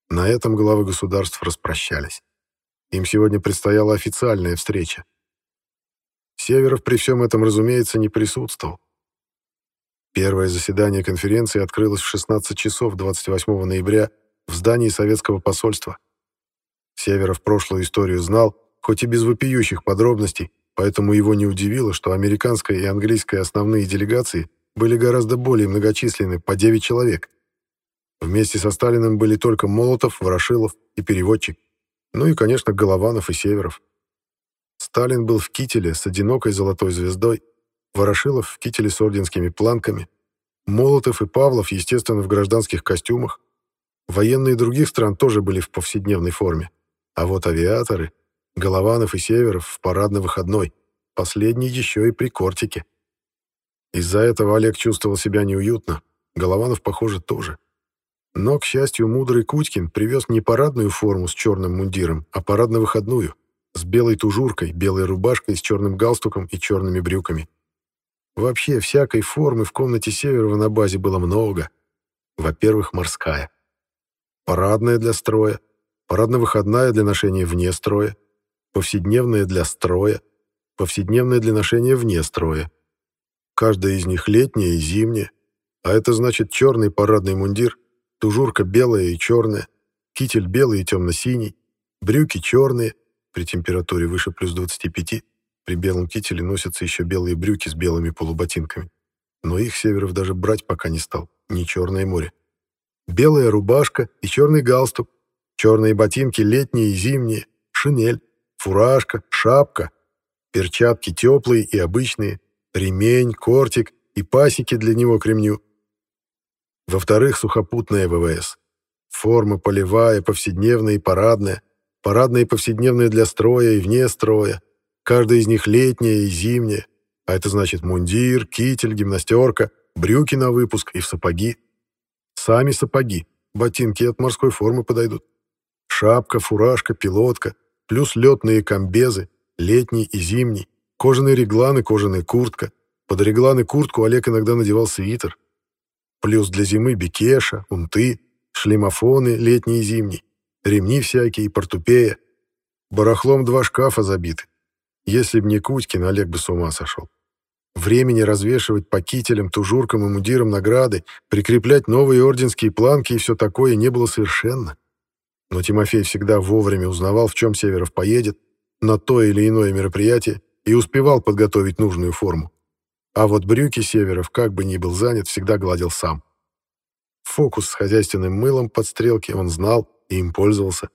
На этом главы государств распрощались. Им сегодня предстояла официальная встреча. Северов при всем этом, разумеется, не присутствовал. Первое заседание конференции открылось в 16 часов 28 ноября в здании советского посольства. Северов прошлую историю знал, хоть и без вопиющих подробностей, поэтому его не удивило, что американская и английская основные делегации были гораздо более многочисленны, по 9 человек. Вместе со Сталиным были только Молотов, Ворошилов и переводчик. Ну и, конечно, Голованов и Северов. Сталин был в кителе с одинокой золотой звездой, Ворошилов в кителе с орденскими планками, Молотов и Павлов, естественно, в гражданских костюмах. Военные других стран тоже были в повседневной форме. А вот авиаторы, Голованов и Северов в парадно-выходной, последний еще и при кортике. Из-за этого Олег чувствовал себя неуютно, Голованов, похоже, тоже. Но, к счастью, мудрый Кутькин привез не парадную форму с черным мундиром, а парадно-выходную, с белой тужуркой, белой рубашкой с черным галстуком и черными брюками. Вообще, всякой формы в комнате Северова на базе было много. Во-первых, морская. Парадная для строя, парадно-выходная для ношения вне строя, повседневная для строя, повседневная для ношения вне строя. Каждая из них летняя и зимняя, а это значит черный парадный мундир, тужурка белая и черная, китель белый и темно-синий, брюки черные, при температуре выше плюс 25, при белом кителе носятся еще белые брюки с белыми полуботинками. Но их Северов даже брать пока не стал, не Черное море. Белая рубашка и черный галстук, черные ботинки летние и зимние, шинель, фуражка, шапка, перчатки теплые и обычные, ремень, кортик и пасеки для него кремню. Во-вторых, сухопутная ВВС. Форма полевая, повседневная и парадная, парадная и повседневная для строя и вне строя, Каждая из них летняя и зимняя, а это значит мундир, китель, гимнастерка, брюки на выпуск и в сапоги. Сами сапоги, ботинки от морской формы подойдут. Шапка, фуражка, пилотка, плюс летные комбезы, летний и зимний, кожаные реглан и кожаная куртка. Под реглан и куртку Олег иногда надевал свитер. Плюс для зимы бикеша, унты, шлемофоны летний и зимний, ремни всякие, портупея. Барахлом два шкафа забиты. Если б не Кутькин, Олег бы с ума сошел. Времени развешивать по кителям, тужуркам и мудирам награды, прикреплять новые орденские планки и все такое не было совершенно. Но Тимофей всегда вовремя узнавал, в чем Северов поедет, на то или иное мероприятие, и успевал подготовить нужную форму. А вот брюки Северов, как бы ни был занят, всегда гладил сам. Фокус с хозяйственным мылом под стрелки он знал и им пользовался.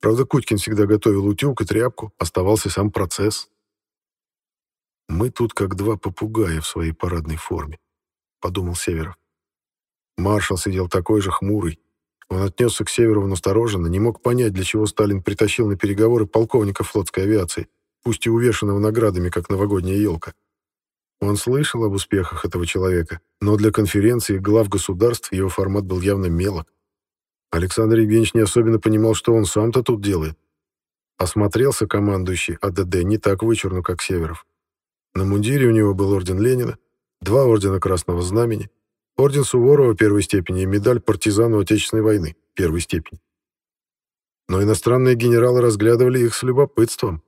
Правда, Кутькин всегда готовил утюг и тряпку, оставался сам процесс. «Мы тут как два попугая в своей парадной форме», — подумал Северов. Маршал сидел такой же хмурый. Он отнесся к Северову настороженно, не мог понять, для чего Сталин притащил на переговоры полковника флотской авиации, пусть и увешанного наградами, как новогодняя елка. Он слышал об успехах этого человека, но для конференции глав государств его формат был явно мелок. Александр Евгеньевич не особенно понимал, что он сам-то тут делает. Осмотрелся командующий АДД не так вычурно, как Северов. На мундире у него был орден Ленина, два ордена Красного Знамени, орден Суворова первой степени и медаль партизану Отечественной войны первой степени. Но иностранные генералы разглядывали их с любопытством.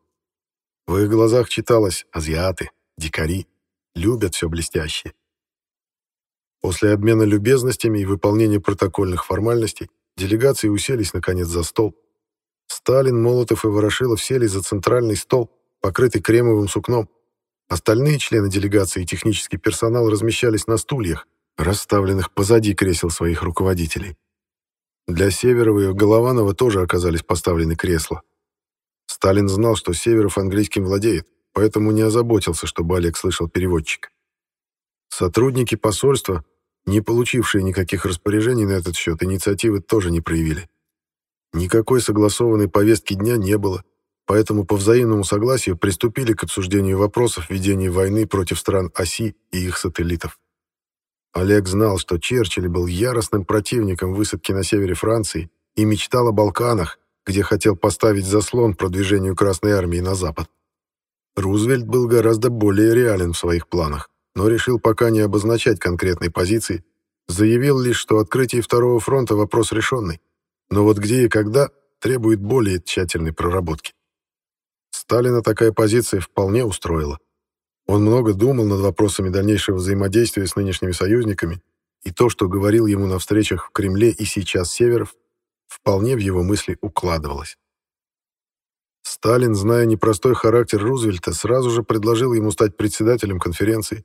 В их глазах читалось «азиаты», «дикари», «любят все блестящее». После обмена любезностями и выполнения протокольных формальностей Делегации уселись, наконец, за стол. Сталин, Молотов и Ворошилов сели за центральный стол, покрытый кремовым сукном. Остальные члены делегации и технический персонал размещались на стульях, расставленных позади кресел своих руководителей. Для Северова и Голованова тоже оказались поставлены кресла. Сталин знал, что Северов английским владеет, поэтому не озаботился, чтобы Олег слышал переводчик. Сотрудники посольства не получившие никаких распоряжений на этот счет, инициативы тоже не проявили. Никакой согласованной повестки дня не было, поэтому по взаимному согласию приступили к обсуждению вопросов ведения войны против стран оси и их сателлитов. Олег знал, что Черчилль был яростным противником высадки на севере Франции и мечтал о Балканах, где хотел поставить заслон продвижению Красной Армии на запад. Рузвельт был гораздо более реален в своих планах но решил пока не обозначать конкретной позиции, заявил лишь, что открытие Второго фронта вопрос решенный, но вот где и когда требует более тщательной проработки. Сталина такая позиция вполне устроила. Он много думал над вопросами дальнейшего взаимодействия с нынешними союзниками, и то, что говорил ему на встречах в Кремле и сейчас Северов, вполне в его мысли укладывалось. Сталин, зная непростой характер Рузвельта, сразу же предложил ему стать председателем конференции.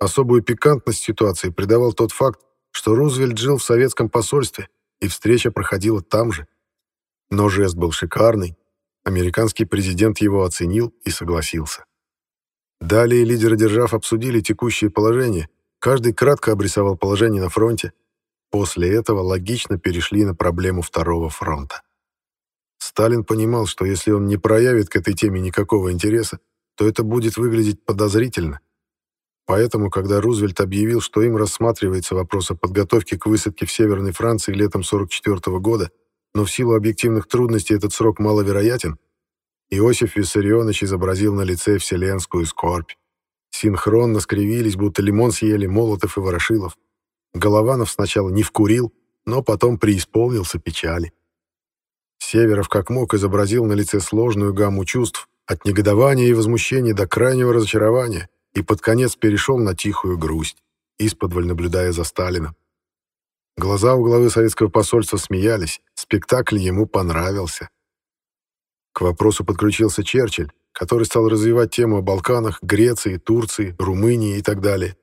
Особую пикантность ситуации придавал тот факт, что Рузвельт жил в советском посольстве, и встреча проходила там же. Но жест был шикарный, американский президент его оценил и согласился. Далее лидеры держав обсудили текущее положение, каждый кратко обрисовал положение на фронте. После этого логично перешли на проблему второго фронта. Сталин понимал, что если он не проявит к этой теме никакого интереса, то это будет выглядеть подозрительно. Поэтому, когда Рузвельт объявил, что им рассматривается вопрос о подготовке к высадке в Северной Франции летом 1944 года, но в силу объективных трудностей этот срок маловероятен, Иосиф Виссарионович изобразил на лице вселенскую скорбь. Синхронно скривились, будто лимон съели Молотов и Ворошилов. Голованов сначала не вкурил, но потом преисполнился печали. Северов как мог изобразил на лице сложную гамму чувств, от негодования и возмущения до крайнего разочарования, и под конец перешел на тихую грусть, исподволь наблюдая за Сталином. Глаза у главы советского посольства смеялись, спектакль ему понравился. К вопросу подключился Черчилль, который стал развивать тему о Балканах, Греции, Турции, Румынии и так далее.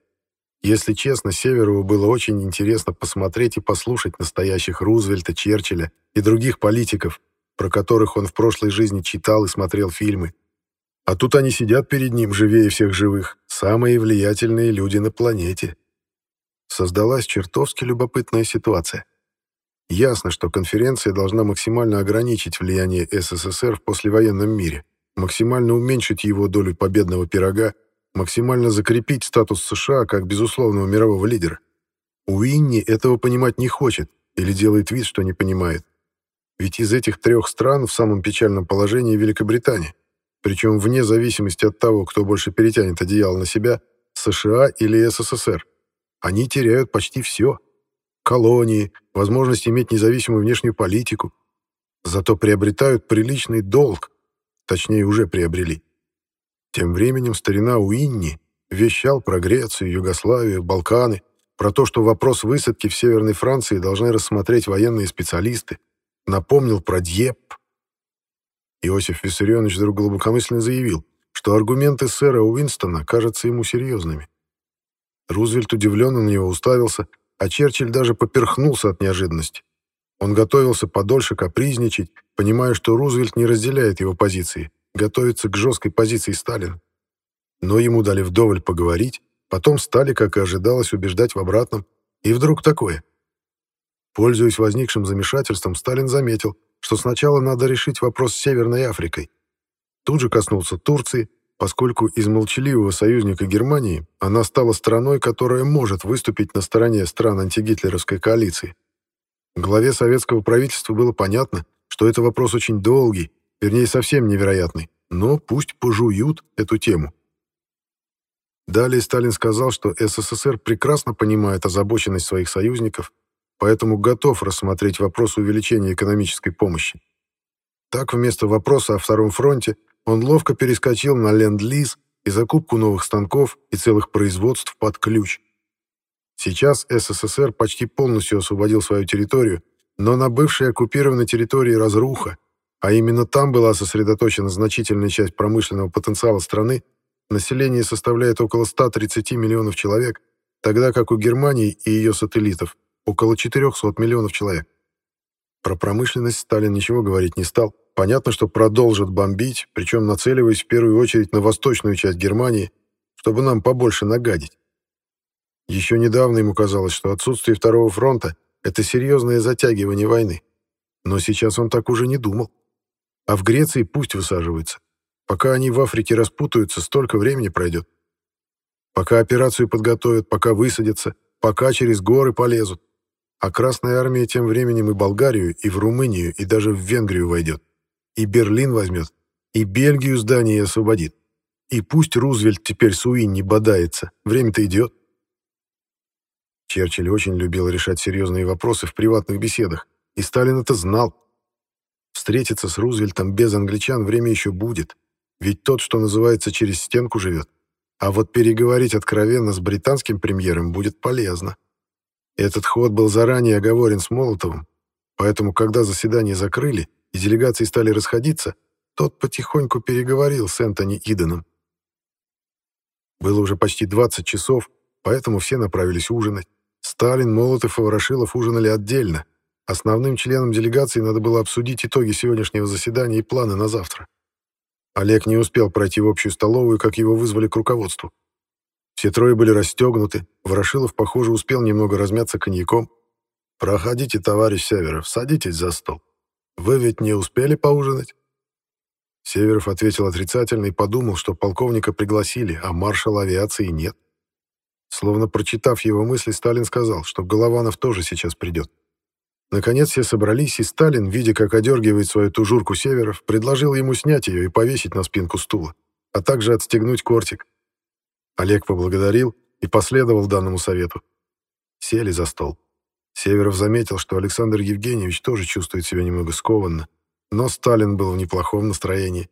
Если честно, Северову было очень интересно посмотреть и послушать настоящих Рузвельта, Черчилля и других политиков, про которых он в прошлой жизни читал и смотрел фильмы. А тут они сидят перед ним, живее всех живых, самые влиятельные люди на планете. Создалась чертовски любопытная ситуация. Ясно, что конференция должна максимально ограничить влияние СССР в послевоенном мире, максимально уменьшить его долю победного пирога, максимально закрепить статус США как безусловного мирового лидера. Уинни этого понимать не хочет или делает вид, что не понимает. Ведь из этих трех стран в самом печальном положении Великобритания, причем вне зависимости от того, кто больше перетянет одеяло на себя, США или СССР. Они теряют почти все колонии, возможность иметь независимую внешнюю политику. Зато приобретают приличный долг, точнее, уже приобрели. Тем временем старина Уинни вещал про Грецию, Югославию, Балканы, про то, что вопрос высадки в Северной Франции должны рассмотреть военные специалисты, напомнил про Дьепп. Иосиф Виссарионович вдруг глубокомысленно заявил, что аргументы сэра Уинстона кажутся ему серьезными. Рузвельт удивленно на него уставился, а Черчилль даже поперхнулся от неожиданности. Он готовился подольше капризничать, понимая, что Рузвельт не разделяет его позиции, готовится к жесткой позиции Сталина. Но ему дали вдоволь поговорить, потом стали, как и ожидалось, убеждать в обратном. И вдруг такое. Пользуясь возникшим замешательством, Сталин заметил, что сначала надо решить вопрос с Северной Африкой. Тут же коснулся Турции, поскольку из молчаливого союзника Германии она стала страной, которая может выступить на стороне стран антигитлеровской коалиции. Главе советского правительства было понятно, что это вопрос очень долгий, вернее, совсем невероятный, но пусть пожуют эту тему. Далее Сталин сказал, что СССР прекрасно понимает озабоченность своих союзников, поэтому готов рассмотреть вопрос увеличения экономической помощи. Так, вместо вопроса о Втором фронте он ловко перескочил на ленд-лиз и закупку новых станков и целых производств под ключ. Сейчас СССР почти полностью освободил свою территорию, но на бывшей оккупированной территории разруха, а именно там была сосредоточена значительная часть промышленного потенциала страны, население составляет около 130 миллионов человек, тогда как у Германии и ее сателлитов около 400 миллионов человек. Про промышленность Сталин ничего говорить не стал, Понятно, что продолжат бомбить, причем нацеливаясь в первую очередь на восточную часть Германии, чтобы нам побольше нагадить. Еще недавно ему казалось, что отсутствие Второго фронта — это серьезное затягивание войны. Но сейчас он так уже не думал. А в Греции пусть высаживаются. Пока они в Африке распутаются, столько времени пройдет. Пока операцию подготовят, пока высадятся, пока через горы полезут. А Красная Армия тем временем и Болгарию, и в Румынию, и даже в Венгрию войдет и Берлин возьмет, и Бельгию здание освободит. И пусть Рузвельт теперь с Уинни бодается, время-то идет. Черчилль очень любил решать серьезные вопросы в приватных беседах, и Сталин это знал. Встретиться с Рузвельтом без англичан время еще будет, ведь тот, что называется, через стенку живет. А вот переговорить откровенно с британским премьером будет полезно. Этот ход был заранее оговорен с Молотовым, поэтому, когда заседание закрыли и делегации стали расходиться, тот потихоньку переговорил с Энтони Иденом. Было уже почти 20 часов, поэтому все направились ужинать. Сталин, Молотов и Ворошилов ужинали отдельно. Основным членам делегации надо было обсудить итоги сегодняшнего заседания и планы на завтра. Олег не успел пройти в общую столовую, как его вызвали к руководству. Все трое были расстегнуты, Ворошилов, похоже, успел немного размяться коньяком. «Проходите, товарищ Северов, садитесь за стол. Вы ведь не успели поужинать?» Северов ответил отрицательно и подумал, что полковника пригласили, а маршала авиации нет. Словно прочитав его мысли, Сталин сказал, что Голованов тоже сейчас придет. Наконец все собрались, и Сталин, видя, как одергивает свою тужурку Северов, предложил ему снять ее и повесить на спинку стула, а также отстегнуть кортик. Олег поблагодарил и последовал данному совету. Сели за стол. Северов заметил, что Александр Евгеньевич тоже чувствует себя немного скованно, но Сталин был в неплохом настроении.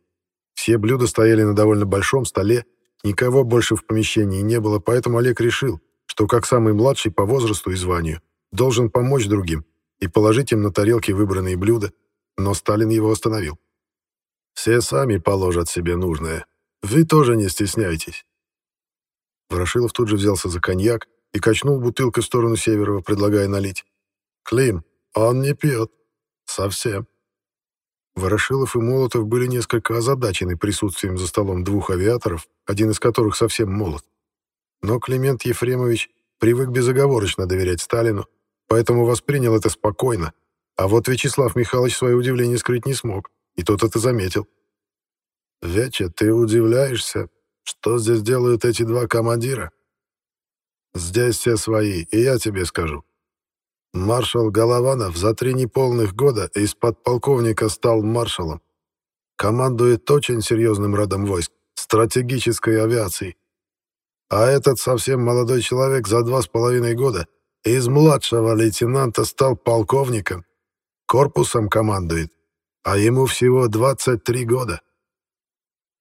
Все блюда стояли на довольно большом столе, никого больше в помещении не было, поэтому Олег решил, что как самый младший по возрасту и званию должен помочь другим и положить им на тарелки выбранные блюда, но Сталин его остановил. «Все сами положат себе нужное. Вы тоже не стесняйтесь». Ворошилов тут же взялся за коньяк и качнул бутылкой в сторону Северова, предлагая налить. «Клим, он не пьет. Совсем». Ворошилов и Молотов были несколько озадачены присутствием за столом двух авиаторов, один из которых совсем молод. Но Климент Ефремович привык безоговорочно доверять Сталину, поэтому воспринял это спокойно, а вот Вячеслав Михайлович свое удивление скрыть не смог, и тот это заметил. «Веча, ты удивляешься, что здесь делают эти два командира? Здесь все свои, и я тебе скажу. Маршал Голованов за три неполных года из-под полковника стал маршалом. Командует очень серьезным родом войск, стратегической авиацией. А этот совсем молодой человек за два с половиной года из младшего лейтенанта стал полковником, корпусом командует, а ему всего 23 года.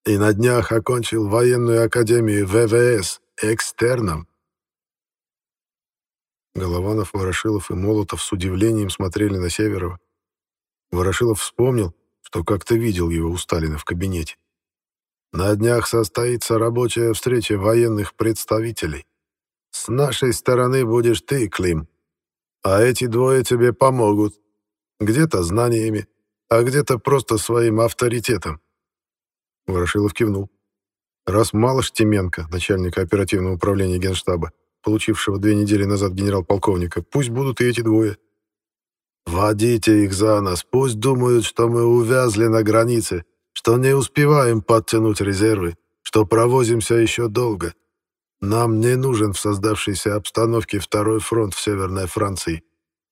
И на днях окончил военную академию ВВС экстерном Голованов, Ворошилов и Молотов с удивлением смотрели на Северова. Ворошилов вспомнил, что как-то видел его у Сталина в кабинете. «На днях состоится рабочая встреча военных представителей. С нашей стороны будешь ты, Клим, а эти двое тебе помогут. Где-то знаниями, а где-то просто своим авторитетом». Ворошилов кивнул. Раз мало Штеменко, начальника оперативного управления Генштаба, получившего две недели назад генерал-полковника, пусть будут и эти двое. «Водите их за нас, пусть думают, что мы увязли на границе, что не успеваем подтянуть резервы, что провозимся еще долго. Нам не нужен в создавшейся обстановке второй фронт в Северной Франции,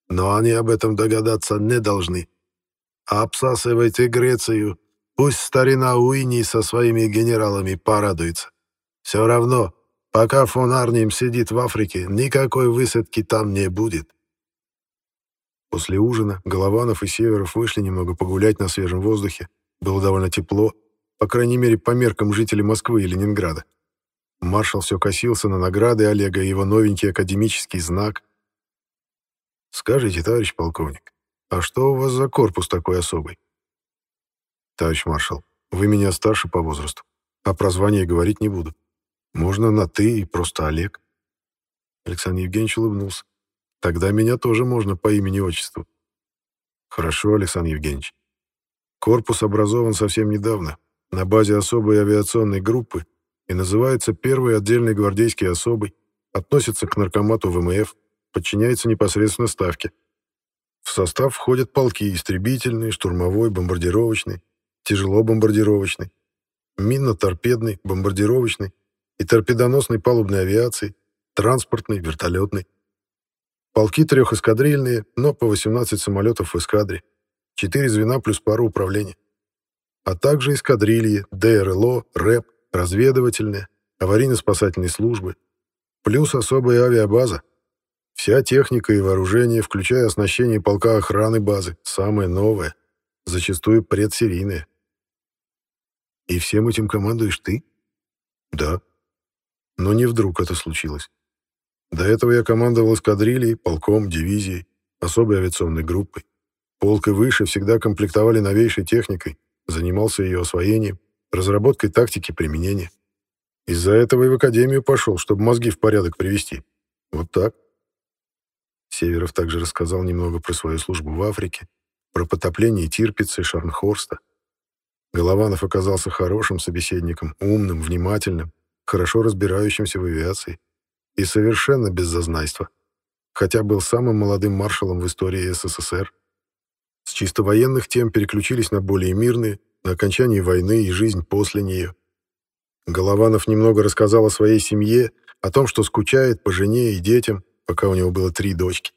но они об этом догадаться не должны. Обсасывайте Грецию, пусть старина Уинни со своими генералами порадуется. Все равно Пока фон Арнем сидит в Африке, никакой высадки там не будет. После ужина Голованов и Северов вышли немного погулять на свежем воздухе. Было довольно тепло, по крайней мере, по меркам жителей Москвы и Ленинграда. Маршал все косился на награды Олега и его новенький академический знак. «Скажите, товарищ полковник, а что у вас за корпус такой особый?» «Товарищ маршал, вы меня старше по возрасту, а про звание говорить не буду. Можно на «ты» и просто Олег. Александр Евгеньевич улыбнулся. Тогда меня тоже можно по имени-отчеству. Хорошо, Александр Евгеньевич. Корпус образован совсем недавно, на базе особой авиационной группы и называется Первый отдельный гвардейский особый, относится к наркомату ВМФ, подчиняется непосредственно Ставке. В состав входят полки истребительный, штурмовой, бомбардировочный, тяжело-бомбардировочный, минно-торпедный, бомбардировочный, и торпедоносной палубной авиации, транспортной, вертолетной. Полки трехэскадрильные, но по 18 самолетов в эскадре, четыре звена плюс пара управления. А также эскадрильи, ДРЛО, РЭП, разведывательные, аварийно-спасательные службы, плюс особая авиабаза. Вся техника и вооружение, включая оснащение полка охраны базы, самое новое, зачастую предсерийное. И всем этим командуешь ты? Да. Но не вдруг это случилось. До этого я командовал эскадрильей, полком, дивизией, особой авиационной группой. Полк и выше всегда комплектовали новейшей техникой, занимался ее освоением, разработкой тактики применения. Из-за этого и в академию пошел, чтобы мозги в порядок привести. Вот так. Северов также рассказал немного про свою службу в Африке, про потопление Тирпица и Шарнхорста. Голованов оказался хорошим собеседником, умным, внимательным, хорошо разбирающимся в авиации и совершенно без зазнайства, хотя был самым молодым маршалом в истории СССР. С чисто военных тем переключились на более мирные, на окончании войны и жизнь после нее. Голованов немного рассказал о своей семье, о том, что скучает по жене и детям, пока у него было три дочки.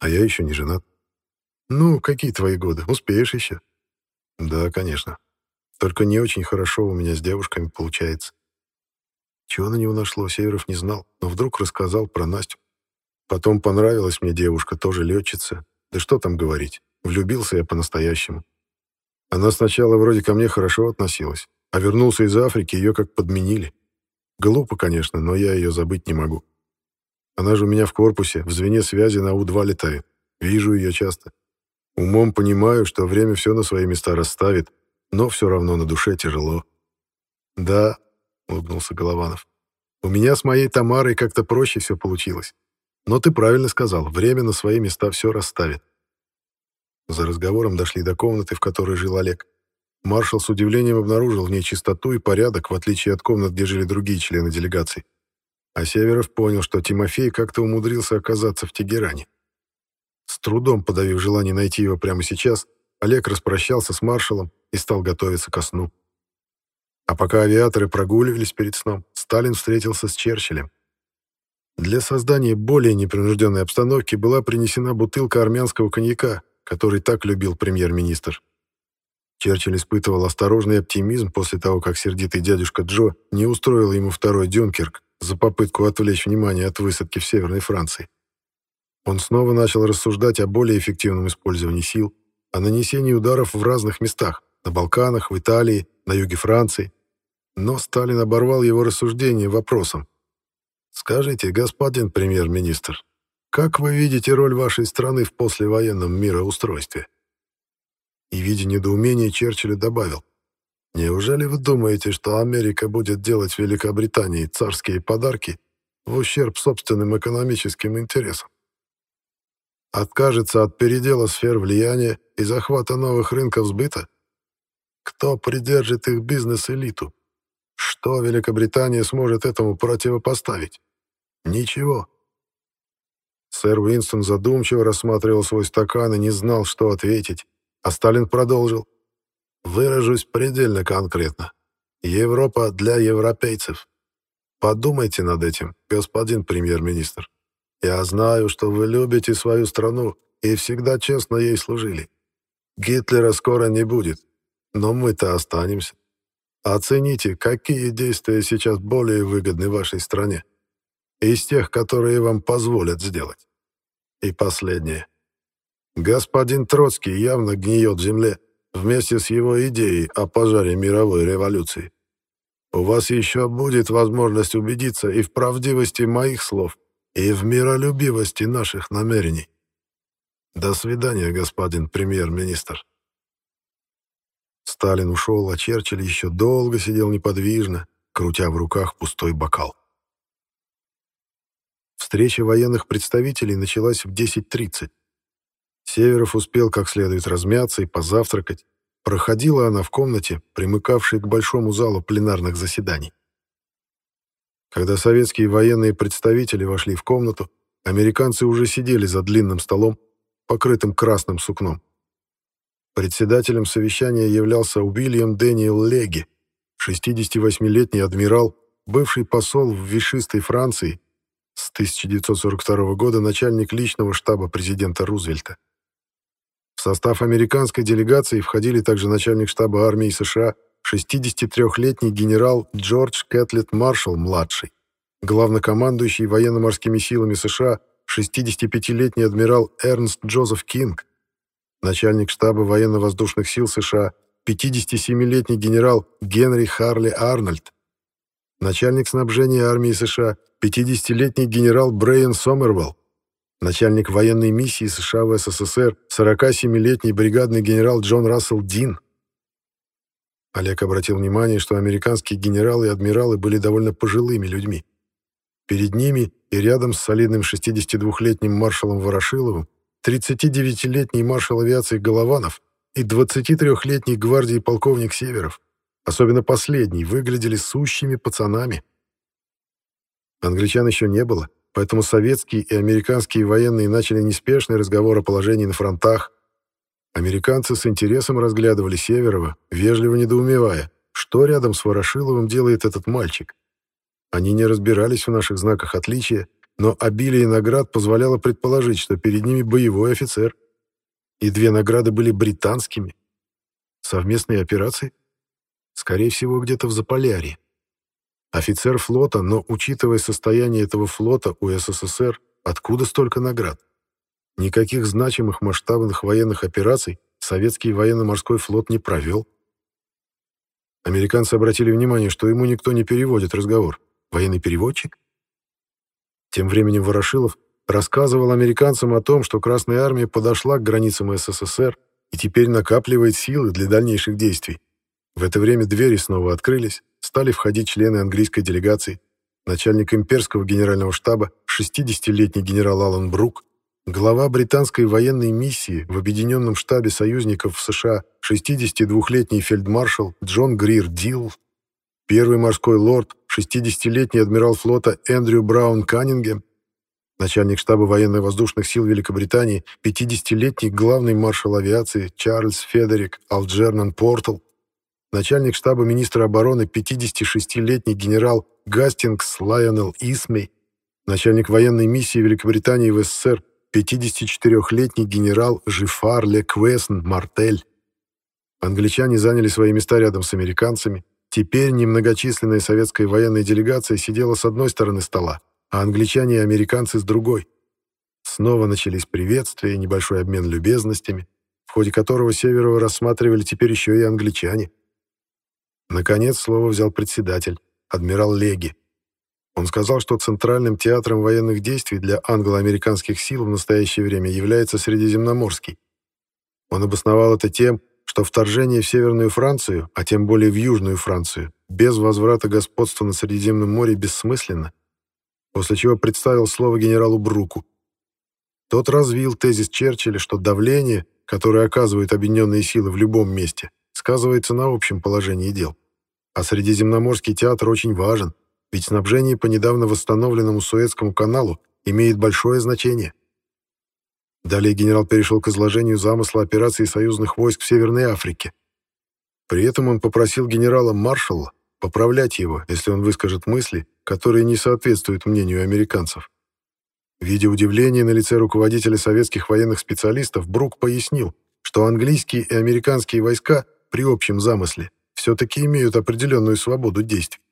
А я еще не женат. Ну, какие твои годы? Успеешь еще? Да, конечно. Только не очень хорошо у меня с девушками получается. Чего на него нашло, Северов не знал, но вдруг рассказал про Настю. Потом понравилась мне девушка, тоже летчица. Да что там говорить, влюбился я по-настоящему. Она сначала вроде ко мне хорошо относилась, а вернулся из Африки, ее как подменили. Глупо, конечно, но я ее забыть не могу. Она же у меня в корпусе, в звене связи на У-2 летает. Вижу ее часто. Умом понимаю, что время все на свои места расставит, но все равно на душе тяжело. Да, — улыбнулся Голованов. «У меня с моей Тамарой как-то проще все получилось. Но ты правильно сказал, время на свои места все расставит». За разговором дошли до комнаты, в которой жил Олег. Маршал с удивлением обнаружил в ней чистоту и порядок, в отличие от комнат, где жили другие члены делегации. А Северов понял, что Тимофей как-то умудрился оказаться в Тегеране. С трудом подавив желание найти его прямо сейчас, Олег распрощался с маршалом и стал готовиться ко сну. А пока авиаторы прогуливались перед сном, Сталин встретился с Черчиллем. Для создания более непринужденной обстановки была принесена бутылка армянского коньяка, который так любил премьер-министр. Черчилль испытывал осторожный оптимизм после того, как сердитый дядюшка Джо не устроил ему второй Дюнкерк за попытку отвлечь внимание от высадки в Северной Франции. Он снова начал рассуждать о более эффективном использовании сил, о нанесении ударов в разных местах, на Балканах, в Италии, на юге Франции. Но Сталин оборвал его рассуждение вопросом. «Скажите, господин премьер-министр, как вы видите роль вашей страны в послевоенном мироустройстве?» И, видя недоумение, Черчилль добавил. «Неужели вы думаете, что Америка будет делать Великобритании царские подарки в ущерб собственным экономическим интересам? Откажется от передела сфер влияния и захвата новых рынков сбыта? Кто придержит их бизнес-элиту? Что Великобритания сможет этому противопоставить? Ничего. Сэр Уинстон задумчиво рассматривал свой стакан и не знал, что ответить. А Сталин продолжил. «Выражусь предельно конкретно. Европа для европейцев. Подумайте над этим, господин премьер-министр. Я знаю, что вы любите свою страну и всегда честно ей служили. Гитлера скоро не будет, но мы-то останемся. Оцените, какие действия сейчас более выгодны вашей стране. Из тех, которые вам позволят сделать. И последнее. Господин Троцкий явно гниет в земле вместе с его идеей о пожаре мировой революции. У вас еще будет возможность убедиться и в правдивости моих слов, и в миролюбивости наших намерений. До свидания, господин премьер-министр. Сталин ушел, а Черчилль еще долго сидел неподвижно, крутя в руках пустой бокал. Встреча военных представителей началась в 10.30. Северов успел как следует размяться и позавтракать. Проходила она в комнате, примыкавшей к большому залу пленарных заседаний. Когда советские военные представители вошли в комнату, американцы уже сидели за длинным столом, покрытым красным сукном. Председателем совещания являлся Уильям Дэниел Леги, 68-летний адмирал, бывший посол в вишистой Франции, с 1942 года начальник личного штаба президента Рузвельта. В состав американской делегации входили также начальник штаба армии США, 63-летний генерал Джордж Кэтлет Маршалл-младший, главнокомандующий военно-морскими силами США, 65-летний адмирал Эрнст Джозеф Кинг, начальник штаба военно-воздушных сил США, 57-летний генерал Генри Харли Арнольд, начальник снабжения армии США 50-летний генерал Брейн Сомервелл, начальник военной миссии США в СССР 47-летний бригадный генерал Джон Рассел Дин. Олег обратил внимание, что американские генералы и адмиралы были довольно пожилыми людьми. Перед ними и рядом с солидным 62-летним маршалом Ворошиловым 39-летний маршал авиации Голованов и 23-летний гвардии полковник Северов, особенно последний, выглядели сущими пацанами. Англичан еще не было, поэтому советские и американские военные начали неспешный разговор о положении на фронтах. Американцы с интересом разглядывали Северова, вежливо недоумевая, что рядом с Ворошиловым делает этот мальчик. Они не разбирались в наших знаках отличия, но обилие наград позволяло предположить, что перед ними боевой офицер. И две награды были британскими. Совместные операции? Скорее всего, где-то в Заполярье. Офицер флота, но, учитывая состояние этого флота у СССР, откуда столько наград? Никаких значимых масштабных военных операций советский военно-морской флот не провел. Американцы обратили внимание, что ему никто не переводит разговор. Военный переводчик? Тем временем Ворошилов рассказывал американцам о том, что Красная Армия подошла к границам СССР и теперь накапливает силы для дальнейших действий. В это время двери снова открылись, стали входить члены английской делегации, начальник имперского генерального штаба, 60-летний генерал Алан Брук, глава британской военной миссии в Объединенном штабе союзников в США, 62-летний фельдмаршал Джон Грир Дилл, первый морской лорд, 60-летний адмирал флота Эндрю Браун Каннингем, начальник штаба военно-воздушных сил Великобритании, 50-летний главный маршал авиации Чарльз Федерик Алджернан Портл, начальник штаба министра обороны 56-летний генерал Гастингс Лайонел Исмей, начальник военной миссии Великобритании в СССР 54-летний генерал Жифар Леквесн Мартель. Англичане заняли свои места рядом с американцами, Теперь немногочисленная советская военная делегация сидела с одной стороны стола, а англичане и американцы с другой. Снова начались приветствия и небольшой обмен любезностями, в ходе которого Северова рассматривали теперь еще и англичане. Наконец слово взял председатель, адмирал Леги. Он сказал, что центральным театром военных действий для англо-американских сил в настоящее время является Средиземноморский. Он обосновал это тем, что вторжение в Северную Францию, а тем более в Южную Францию, без возврата господства на Средиземном море бессмысленно, после чего представил слово генералу Бруку. Тот развил тезис Черчилля, что давление, которое оказывают объединенные силы в любом месте, сказывается на общем положении дел. А Средиземноморский театр очень важен, ведь снабжение по недавно восстановленному Суэцкому каналу имеет большое значение. Далее генерал перешел к изложению замысла операции союзных войск в Северной Африке. При этом он попросил генерала-маршала поправлять его, если он выскажет мысли, которые не соответствуют мнению американцев. Видя удивление на лице руководителя советских военных специалистов, Брук пояснил, что английские и американские войска при общем замысле все-таки имеют определенную свободу действий.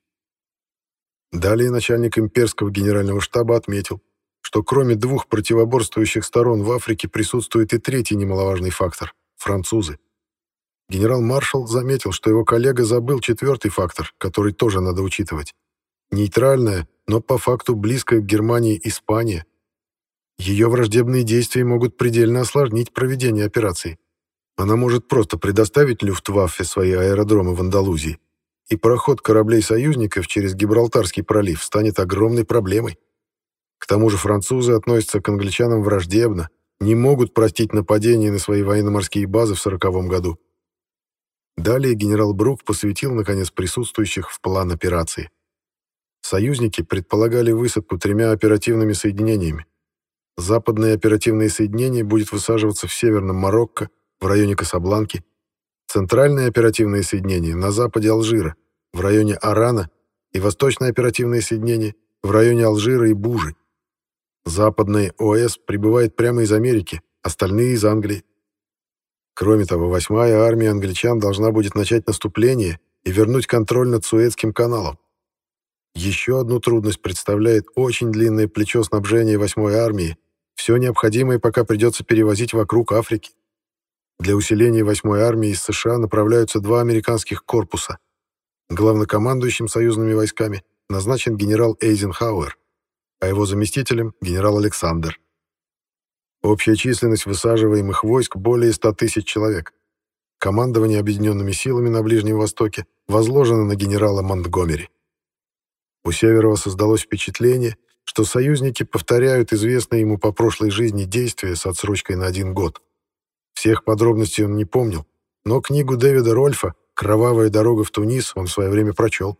Далее начальник имперского генерального штаба отметил, что кроме двух противоборствующих сторон в Африке присутствует и третий немаловажный фактор – французы. Генерал-маршал заметил, что его коллега забыл четвертый фактор, который тоже надо учитывать. Нейтральная, но по факту близкая к Германии Испания. Ее враждебные действия могут предельно осложнить проведение операции. Она может просто предоставить Люфтваффе свои аэродромы в Андалузии, и проход кораблей союзников через Гибралтарский пролив станет огромной проблемой. К тому же французы относятся к англичанам враждебно, не могут простить нападение на свои военно-морские базы в 1940 году. Далее генерал Брук посвятил, наконец, присутствующих в план операции. Союзники предполагали высадку тремя оперативными соединениями. Западное оперативное соединение будет высаживаться в Северном Марокко, в районе Касабланки, Центральное оперативное соединение на западе Алжира, в районе Арана, и Восточное оперативное соединение в районе Алжира и Бужи. Западный ОС прибывает прямо из Америки, остальные из Англии. Кроме того, 8-я армия англичан должна будет начать наступление и вернуть контроль над Суэцким каналом. Еще одну трудность представляет очень длинное плечо снабжения 8-й армии. Все необходимое пока придется перевозить вокруг Африки. Для усиления 8-й армии из США направляются два американских корпуса. Главнокомандующим союзными войсками назначен генерал Эйзенхауэр, а его заместителем — генерал Александр. Общая численность высаживаемых войск более 100 тысяч человек. Командование объединенными силами на Ближнем Востоке возложено на генерала Монтгомери. У Северова создалось впечатление, что союзники повторяют известные ему по прошлой жизни действия с отсрочкой на один год. Всех подробностей он не помнил, но книгу Дэвида Рольфа «Кровавая дорога в Тунис» он в свое время прочел.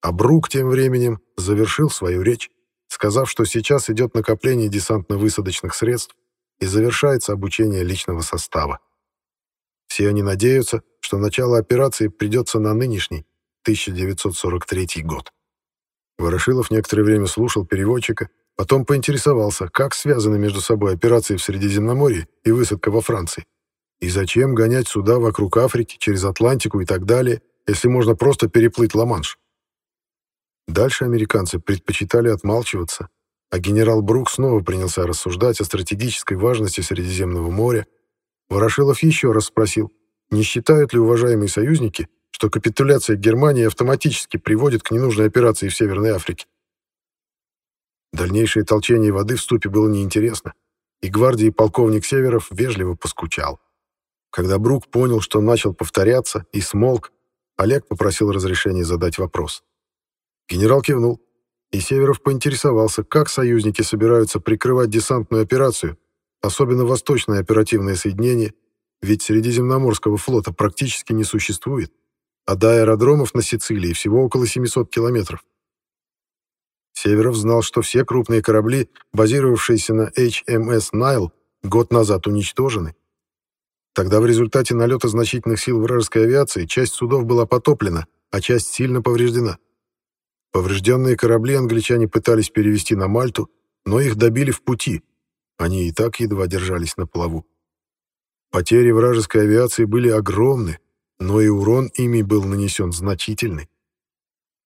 А Брук тем временем завершил свою речь, сказав, что сейчас идет накопление десантно-высадочных средств и завершается обучение личного состава. Все они надеются, что начало операции придется на нынешний, 1943 год. Ворошилов некоторое время слушал переводчика, потом поинтересовался, как связаны между собой операции в Средиземноморье и высадка во Франции. И зачем гонять суда вокруг Африки, через Атлантику и так далее, если можно просто переплыть Ла-Манш? Дальше американцы предпочитали отмалчиваться, а генерал Брук снова принялся рассуждать о стратегической важности Средиземного моря. Ворошилов еще раз спросил, не считают ли уважаемые союзники, что капитуляция Германии автоматически приводит к ненужной операции в Северной Африке. Дальнейшее толчение воды в ступе было неинтересно, и гвардии полковник Северов вежливо поскучал. Когда Брук понял, что начал повторяться, и смолк, Олег попросил разрешения задать вопрос. Генерал кивнул, и Северов поинтересовался, как союзники собираются прикрывать десантную операцию, особенно восточное оперативное соединение, ведь Средиземноморского флота практически не существует а до аэродромов на Сицилии всего около 700 километров. Северов знал, что все крупные корабли, базировавшиеся на HMS Nile, год назад уничтожены. Тогда в результате налета значительных сил вражеской авиации часть судов была потоплена, а часть сильно повреждена. Поврежденные корабли англичане пытались перевести на Мальту, но их добили в пути. Они и так едва держались на плаву. Потери вражеской авиации были огромны, но и урон ими был нанесен значительный.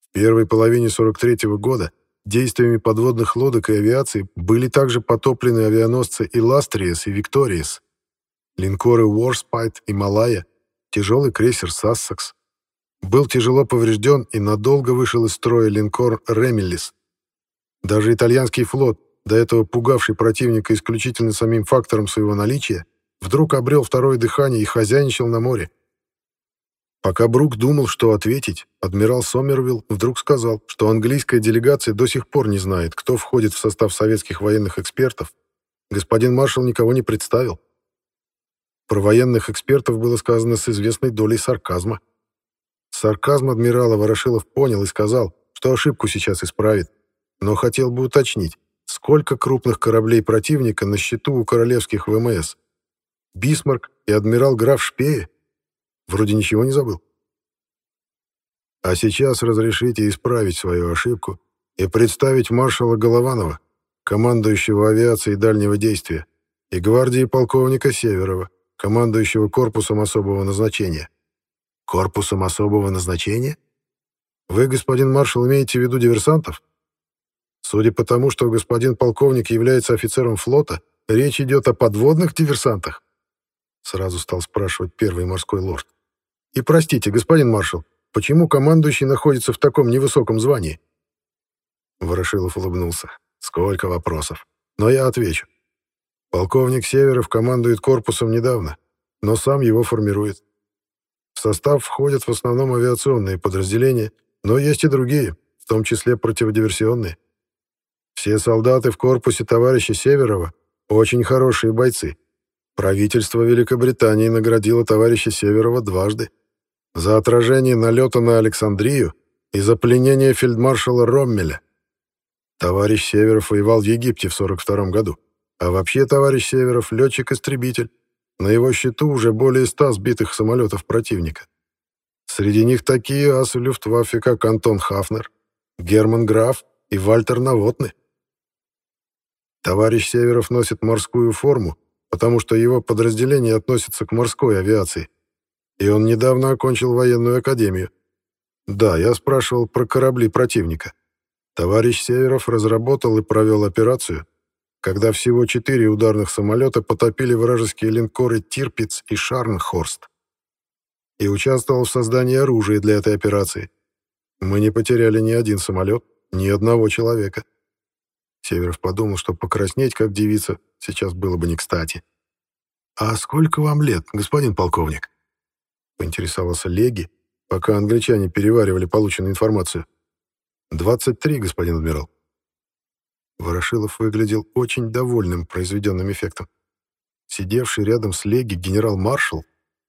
В первой половине 43 -го года действиями подводных лодок и авиации были также потоплены авианосцы «Иластриес» и «Викториес», линкоры «Уорспайт» и «Малая», тяжелый крейсер «Сассекс». Был тяжело поврежден и надолго вышел из строя линкор «Ремелис». Даже итальянский флот, до этого пугавший противника исключительно самим фактором своего наличия, вдруг обрел второе дыхание и хозяйничал на море. Пока Брук думал, что ответить, адмирал Сомервилл вдруг сказал, что английская делегация до сих пор не знает, кто входит в состав советских военных экспертов. Господин маршал никого не представил. Про военных экспертов было сказано с известной долей сарказма. Сарказм адмирала Ворошилов понял и сказал, что ошибку сейчас исправит, но хотел бы уточнить, сколько крупных кораблей противника на счету у королевских ВМС. Бисмарк и адмирал граф Шпее Вроде ничего не забыл. А сейчас разрешите исправить свою ошибку и представить маршала Голованова, командующего авиацией дальнего действия, и гвардии полковника Северова, командующего корпусом особого назначения. Корпусом особого назначения? Вы, господин маршал, имеете в виду диверсантов? Судя по тому, что господин полковник является офицером флота, речь идет о подводных диверсантах? Сразу стал спрашивать первый морской лорд. И простите, господин маршал, почему командующий находится в таком невысоком звании?» Ворошилов улыбнулся. «Сколько вопросов. Но я отвечу. Полковник Северов командует корпусом недавно, но сам его формирует. В состав входят в основном авиационные подразделения, но есть и другие, в том числе противодиверсионные. Все солдаты в корпусе товарища Северова очень хорошие бойцы. Правительство Великобритании наградило товарища Северова дважды за отражение налета на Александрию и за пленение фельдмаршала Роммеля. Товарищ Северов воевал в Египте в 42 году, а вообще товарищ Северов — летчик-истребитель. На его счету уже более ста сбитых самолетов противника. Среди них такие асы Люфтваффе, как Антон Хафнер, Герман Граф и Вальтер Навотны. Товарищ Северов носит морскую форму, потому что его подразделение относится к морской авиации — и он недавно окончил военную академию. Да, я спрашивал про корабли противника. Товарищ Северов разработал и провел операцию, когда всего четыре ударных самолета потопили вражеские линкоры «Тирпиц» и «Шарнхорст» и участвовал в создании оружия для этой операции. Мы не потеряли ни один самолет, ни одного человека. Северов подумал, что покраснеть, как девица, сейчас было бы не кстати. «А сколько вам лет, господин полковник?» Поинтересовался Леги, пока англичане переваривали полученную информацию. «23, господин адмирал». Ворошилов выглядел очень довольным произведенным эффектом. Сидевший рядом с Леги генерал-маршал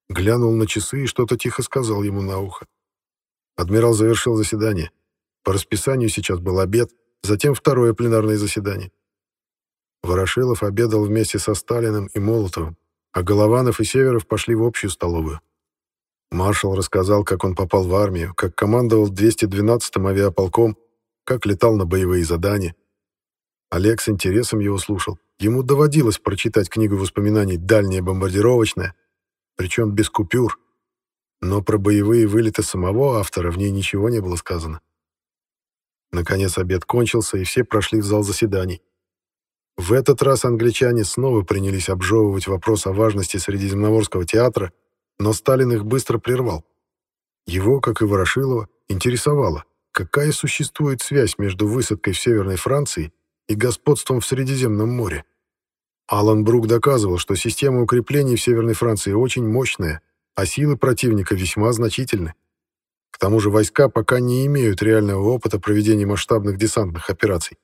глянул на часы и что-то тихо сказал ему на ухо. Адмирал завершил заседание. По расписанию сейчас был обед, затем второе пленарное заседание. Ворошилов обедал вместе со Сталиным и Молотовым, а Голованов и Северов пошли в общую столовую. Маршал рассказал, как он попал в армию, как командовал 212-м авиаполком, как летал на боевые задания. Олег с интересом его слушал. Ему доводилось прочитать книгу воспоминаний «Дальняя бомбардировочная», причем без купюр, но про боевые вылеты самого автора в ней ничего не было сказано. Наконец обед кончился, и все прошли в зал заседаний. В этот раз англичане снова принялись обжевывать вопрос о важности Средиземноморского театра, но Сталин их быстро прервал. Его, как и Ворошилова, интересовало, какая существует связь между высадкой в Северной Франции и господством в Средиземном море. Алан Брук доказывал, что система укреплений в Северной Франции очень мощная, а силы противника весьма значительны. К тому же войска пока не имеют реального опыта проведения масштабных десантных операций.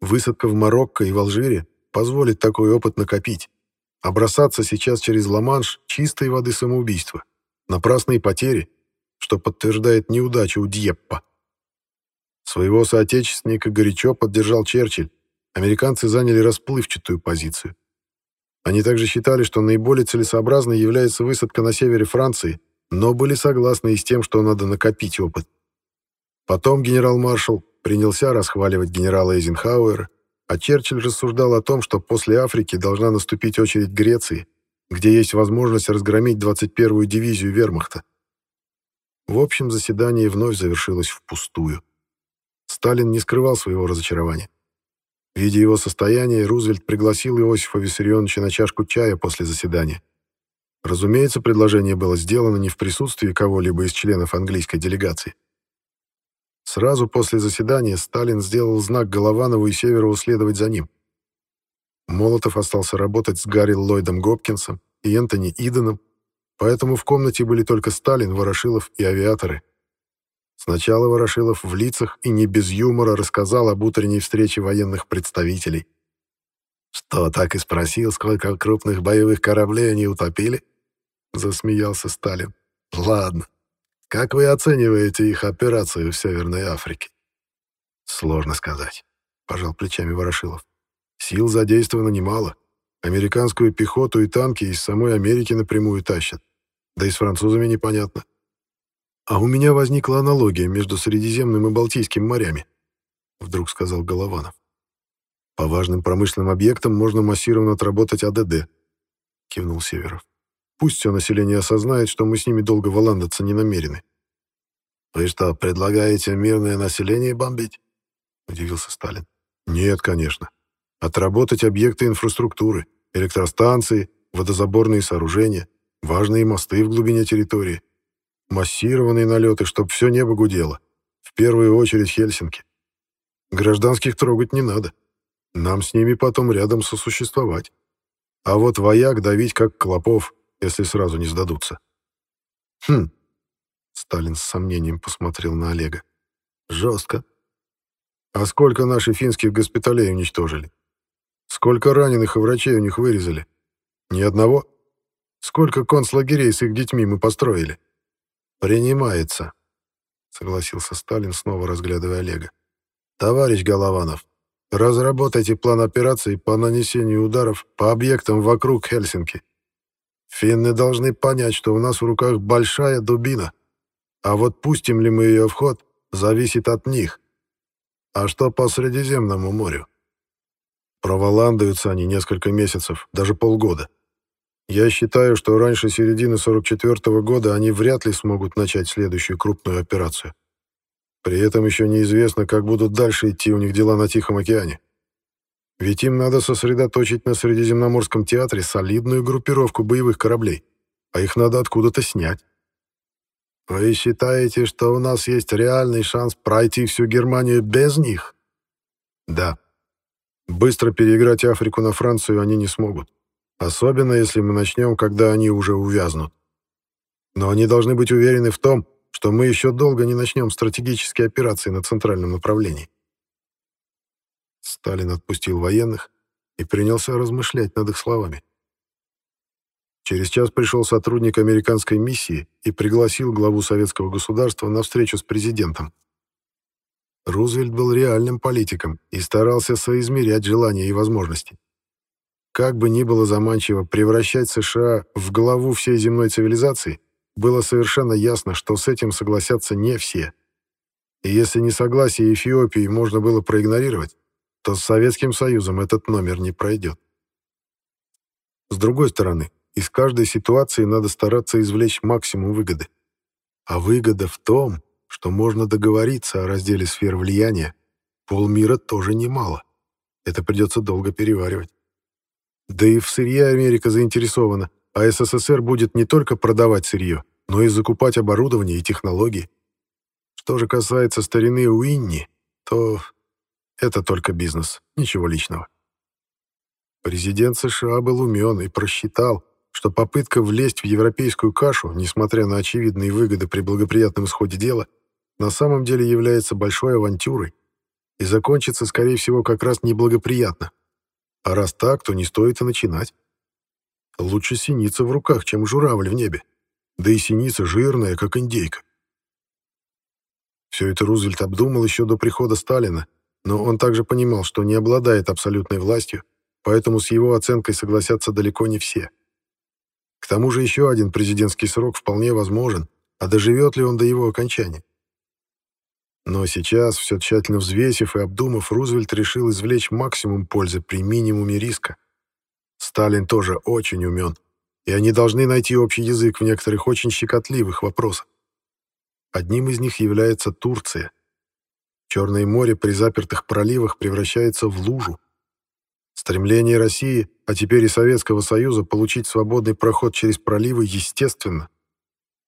Высадка в Марокко и в Алжире позволит такой опыт накопить. А бросаться сейчас через Ла-Манш чистой воды самоубийства. Напрасные потери, что подтверждает неудачу у Дьеппа. Своего соотечественника горячо поддержал Черчилль. Американцы заняли расплывчатую позицию. Они также считали, что наиболее целесообразной является высадка на севере Франции, но были согласны и с тем, что надо накопить опыт. Потом генерал-маршал принялся расхваливать генерала Эйзенхауэра, а Черчилль рассуждал о том, что после Африки должна наступить очередь Греции, где есть возможность разгромить 21-ю дивизию вермахта. В общем, заседание вновь завершилось впустую. Сталин не скрывал своего разочарования. Видя его состояние, Рузвельт пригласил Иосифа Виссарионовича на чашку чая после заседания. Разумеется, предложение было сделано не в присутствии кого-либо из членов английской делегации. Сразу после заседания Сталин сделал знак Голованову и Северову следовать за ним. Молотов остался работать с Гарри Ллойдом Гопкинсом и Энтони Иденом, поэтому в комнате были только Сталин, Ворошилов и авиаторы. Сначала Ворошилов в лицах и не без юмора рассказал об утренней встрече военных представителей. «Что, так и спросил, сколько крупных боевых кораблей они утопили?» — засмеялся Сталин. «Ладно, как вы оцениваете их операцию в Северной Африке? Сложно сказать, пожал плечами Ворошилов. Сил задействовано немало. Американскую пехоту и танки из самой Америки напрямую тащат. Да и с французами непонятно. А у меня возникла аналогия между Средиземным и Балтийским морями, вдруг сказал Голованов. По важным промышленным объектам можно массированно отработать АДД, кивнул Северов. Пусть все население осознает, что мы с ними долго валандаться не намерены. «Вы что, предлагаете мирное население бомбить?» — удивился Сталин. «Нет, конечно. Отработать объекты инфраструктуры, электростанции, водозаборные сооружения, важные мосты в глубине территории, массированные налеты, чтобы все небо гудело. В первую очередь Хельсинки. Гражданских трогать не надо. Нам с ними потом рядом сосуществовать. А вот вояк давить как клопов, если сразу не сдадутся. Хм. Сталин с сомнением посмотрел на Олега. Жестко. А сколько наши финских госпиталей уничтожили? Сколько раненых и врачей у них вырезали? Ни одного? Сколько концлагерей с их детьми мы построили? Принимается, согласился Сталин, снова разглядывая Олега. Товарищ Голованов, разработайте план операций по нанесению ударов по объектам вокруг Хельсинки. Финны должны понять, что у нас в руках большая дубина, а вот пустим ли мы ее в ход, зависит от них. А что по Средиземному морю? Проволандуются они несколько месяцев, даже полгода. Я считаю, что раньше середины 44 -го года они вряд ли смогут начать следующую крупную операцию. При этом еще неизвестно, как будут дальше идти у них дела на Тихом океане. Ведь им надо сосредоточить на Средиземноморском театре солидную группировку боевых кораблей, а их надо откуда-то снять. Вы считаете, что у нас есть реальный шанс пройти всю Германию без них? Да. Быстро переиграть Африку на Францию они не смогут. Особенно, если мы начнем, когда они уже увязнут. Но они должны быть уверены в том, что мы еще долго не начнем стратегические операции на центральном направлении. Сталин отпустил военных и принялся размышлять над их словами. Через час пришел сотрудник американской миссии и пригласил главу советского государства на встречу с президентом. Рузвельт был реальным политиком и старался соизмерять желания и возможности. Как бы ни было заманчиво превращать США в главу всей земной цивилизации, было совершенно ясно, что с этим согласятся не все. И если несогласие Эфиопии можно было проигнорировать, то с Советским Союзом этот номер не пройдет. С другой стороны, из каждой ситуации надо стараться извлечь максимум выгоды. А выгода в том, что можно договориться о разделе сфер влияния, полмира тоже немало. Это придется долго переваривать. Да и в сырье Америка заинтересована, а СССР будет не только продавать сырье, но и закупать оборудование и технологии. Что же касается старины Уинни, то это только бизнес, ничего личного. Президент США был умен и просчитал, что попытка влезть в европейскую кашу, несмотря на очевидные выгоды при благоприятном исходе дела, на самом деле является большой авантюрой и закончится, скорее всего, как раз неблагоприятно. А раз так, то не стоит и начинать. Лучше синица в руках, чем журавль в небе. Да и синица жирная, как индейка. Все это Рузвельт обдумал еще до прихода Сталина, но он также понимал, что не обладает абсолютной властью, поэтому с его оценкой согласятся далеко не все. К тому же еще один президентский срок вполне возможен, а доживет ли он до его окончания? Но сейчас, все тщательно взвесив и обдумав, Рузвельт решил извлечь максимум пользы при минимуме риска. Сталин тоже очень умен, и они должны найти общий язык в некоторых очень щекотливых вопросах. Одним из них является Турция. Черное море при запертых проливах превращается в лужу, Стремление России, а теперь и Советского Союза, получить свободный проход через проливы, естественно.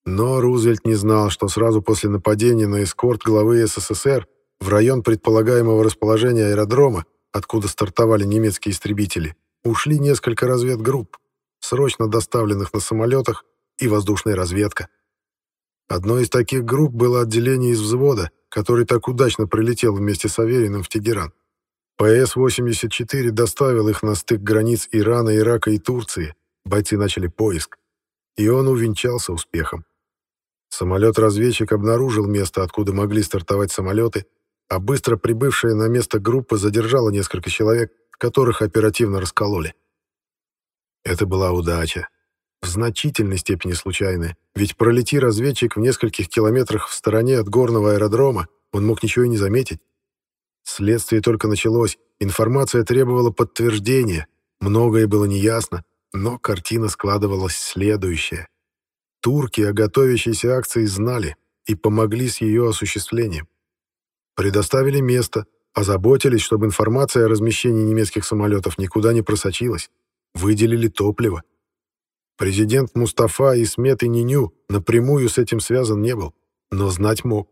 Но Рузвельт не знал, что сразу после нападения на эскорт главы СССР в район предполагаемого расположения аэродрома, откуда стартовали немецкие истребители, ушли несколько разведгрупп, срочно доставленных на самолетах, и воздушная разведка. Одной из таких групп было отделение из взвода, который так удачно прилетел вместе с Авериным в Тегеран. ПС-84 доставил их на стык границ Ирана, Ирака и Турции. Бойцы начали поиск. И он увенчался успехом. Самолет-разведчик обнаружил место, откуда могли стартовать самолеты, а быстро прибывшая на место группа задержала несколько человек, которых оперативно раскололи. Это была удача. В значительной степени случайная, ведь пролети разведчик в нескольких километрах в стороне от горного аэродрома, он мог ничего и не заметить. Следствие только началось, информация требовала подтверждения, многое было неясно, но картина складывалась следующая. Турки о готовящейся акции знали и помогли с ее осуществлением. Предоставили место, озаботились, чтобы информация о размещении немецких самолетов никуда не просочилась, выделили топливо. Президент Мустафа и Смет и Ниню напрямую с этим связан не был, но знать мог.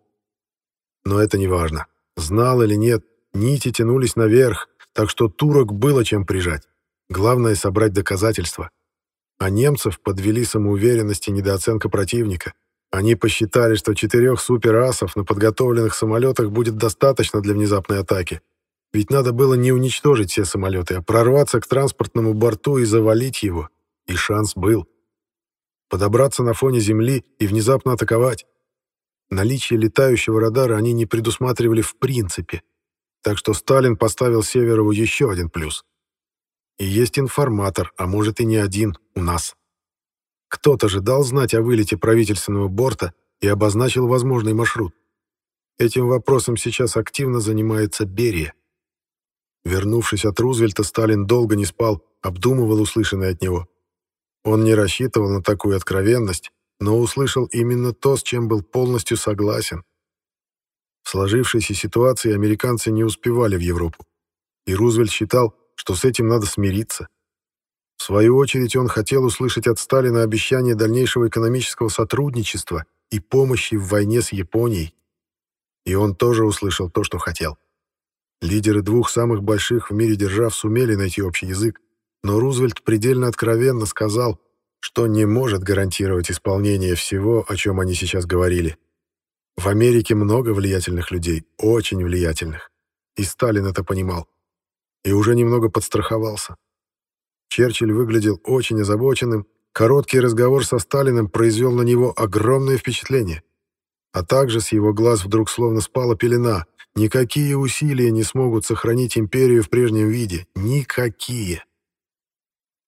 Но это не важно. Знал или нет, нити тянулись наверх, так что турок было чем прижать. Главное — собрать доказательства. А немцев подвели самоуверенность и недооценка противника. Они посчитали, что четырех суперасов на подготовленных самолетах будет достаточно для внезапной атаки. Ведь надо было не уничтожить все самолеты, а прорваться к транспортному борту и завалить его. И шанс был. Подобраться на фоне земли и внезапно атаковать. Наличие летающего радара они не предусматривали в принципе, так что Сталин поставил Северову еще один плюс. И есть информатор, а может и не один, у нас. Кто-то же дал знать о вылете правительственного борта и обозначил возможный маршрут. Этим вопросом сейчас активно занимается Берия. Вернувшись от Рузвельта, Сталин долго не спал, обдумывал услышанное от него. Он не рассчитывал на такую откровенность, но услышал именно то, с чем был полностью согласен. В сложившейся ситуации американцы не успевали в Европу, и Рузвельт считал, что с этим надо смириться. В свою очередь он хотел услышать от Сталина обещание дальнейшего экономического сотрудничества и помощи в войне с Японией. И он тоже услышал то, что хотел. Лидеры двух самых больших в мире держав сумели найти общий язык, но Рузвельт предельно откровенно сказал, что не может гарантировать исполнение всего, о чем они сейчас говорили. В Америке много влиятельных людей, очень влиятельных. И Сталин это понимал. И уже немного подстраховался. Черчилль выглядел очень озабоченным, короткий разговор со Сталиным произвел на него огромное впечатление. А также с его глаз вдруг словно спала пелена. Никакие усилия не смогут сохранить империю в прежнем виде. Никакие.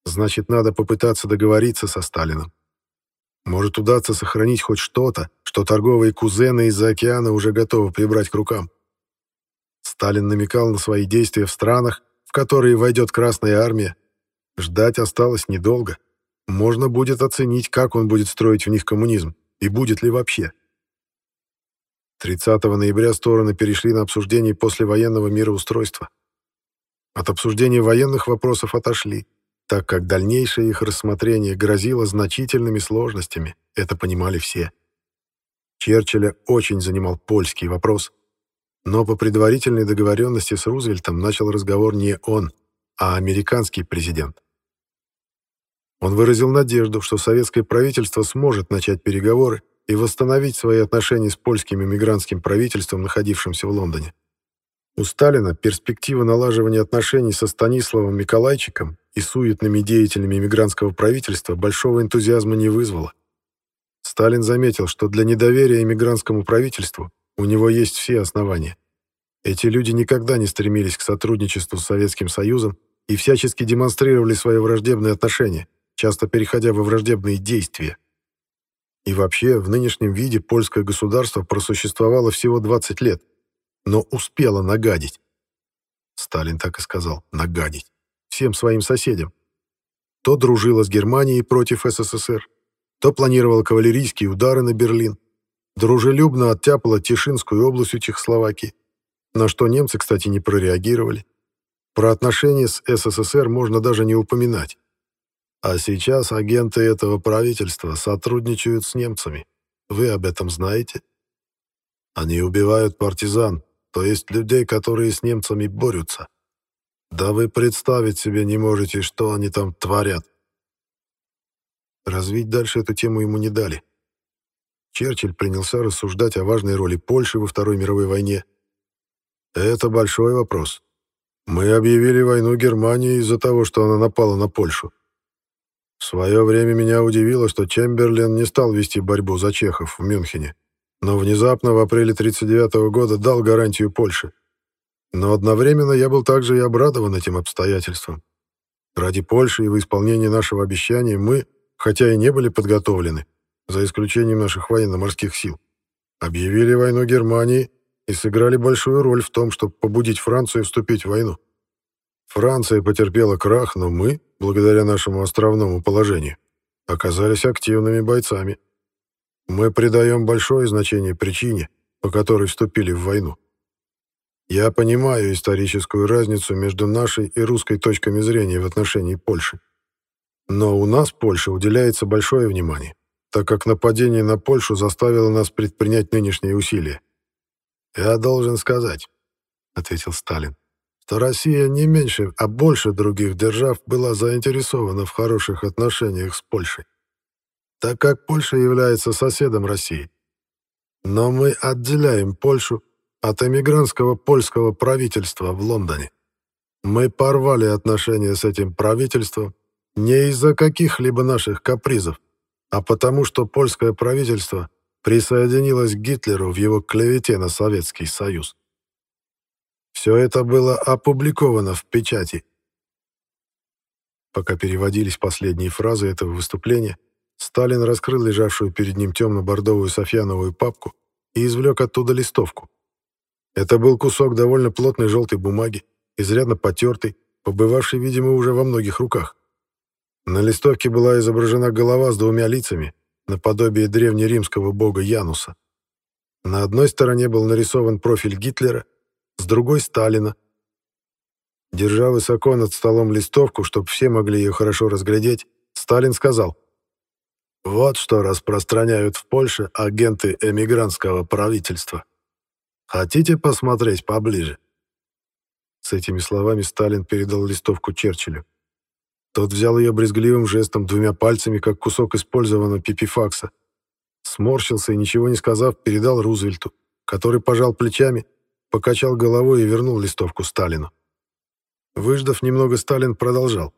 Значит, надо попытаться договориться со Сталином. Может удастся сохранить хоть что-то, что торговые кузены из-за океана уже готовы прибрать к рукам. Сталин намекал на свои действия в странах, в которые войдет Красная Армия. Ждать осталось недолго. Можно будет оценить, как он будет строить в них коммунизм, и будет ли вообще. 30 ноября стороны перешли на обсуждение послевоенного мироустройства. От обсуждения военных вопросов отошли, так как дальнейшее их рассмотрение грозило значительными сложностями, это понимали все. Черчилля очень занимал польский вопрос, но по предварительной договоренности с Рузвельтом начал разговор не он, а американский президент. Он выразил надежду, что советское правительство сможет начать переговоры и восстановить свои отношения с польским эмигрантским правительством, находившимся в Лондоне. У Сталина перспектива налаживания отношений со Станиславом Миколайчиком и суетными деятелями эмигрантского правительства большого энтузиазма не вызвала. Сталин заметил, что для недоверия эмигрантскому правительству у него есть все основания. Эти люди никогда не стремились к сотрудничеству с Советским Союзом и всячески демонстрировали свои враждебные отношения, часто переходя во враждебные действия. И вообще, в нынешнем виде польское государство просуществовало всего 20 лет – но успела нагадить. Сталин так и сказал «нагадить» всем своим соседям. То дружила с Германией против СССР, то планировала кавалерийские удары на Берлин, дружелюбно оттяпала Тишинскую область у Чехословакии, на что немцы, кстати, не прореагировали. Про отношения с СССР можно даже не упоминать. А сейчас агенты этого правительства сотрудничают с немцами. Вы об этом знаете? Они убивают партизан, то есть людей, которые с немцами борются. Да вы представить себе не можете, что они там творят. Развить дальше эту тему ему не дали. Черчилль принялся рассуждать о важной роли Польши во Второй мировой войне. Это большой вопрос. Мы объявили войну Германии из-за того, что она напала на Польшу. В свое время меня удивило, что Чемберлен не стал вести борьбу за чехов в Мюнхене но внезапно в апреле 1939 года дал гарантию Польше. Но одновременно я был также и обрадован этим обстоятельством. Ради Польши и в исполнении нашего обещания мы, хотя и не были подготовлены, за исключением наших военно-морских сил, объявили войну Германии и сыграли большую роль в том, чтобы побудить Францию вступить в войну. Франция потерпела крах, но мы, благодаря нашему островному положению, оказались активными бойцами. Мы придаем большое значение причине, по которой вступили в войну. Я понимаю историческую разницу между нашей и русской точками зрения в отношении Польши. Но у нас Польша уделяется большое внимание, так как нападение на Польшу заставило нас предпринять нынешние усилия. «Я должен сказать», — ответил Сталин, что Россия не меньше, а больше других держав была заинтересована в хороших отношениях с Польшей так как Польша является соседом России. Но мы отделяем Польшу от эмигрантского польского правительства в Лондоне. Мы порвали отношения с этим правительством не из-за каких-либо наших капризов, а потому что польское правительство присоединилось к Гитлеру в его клевете на Советский Союз. Все это было опубликовано в печати. Пока переводились последние фразы этого выступления, Сталин раскрыл лежавшую перед ним темно-бордовую софьяновую папку и извлек оттуда листовку. Это был кусок довольно плотной желтой бумаги, изрядно потертый, побывавший, видимо, уже во многих руках. На листовке была изображена голова с двумя лицами, наподобие древнеримского бога Януса. На одной стороне был нарисован профиль Гитлера, с другой — Сталина. Держа высоко над столом листовку, чтобы все могли ее хорошо разглядеть, Сталин сказал — Вот что распространяют в Польше агенты эмигрантского правительства. Хотите посмотреть поближе?» С этими словами Сталин передал листовку Черчиллю. Тот взял ее брезгливым жестом двумя пальцами, как кусок использованного пипифакса. Сморщился и, ничего не сказав, передал Рузвельту, который пожал плечами, покачал головой и вернул листовку Сталину. Выждав немного, Сталин продолжал.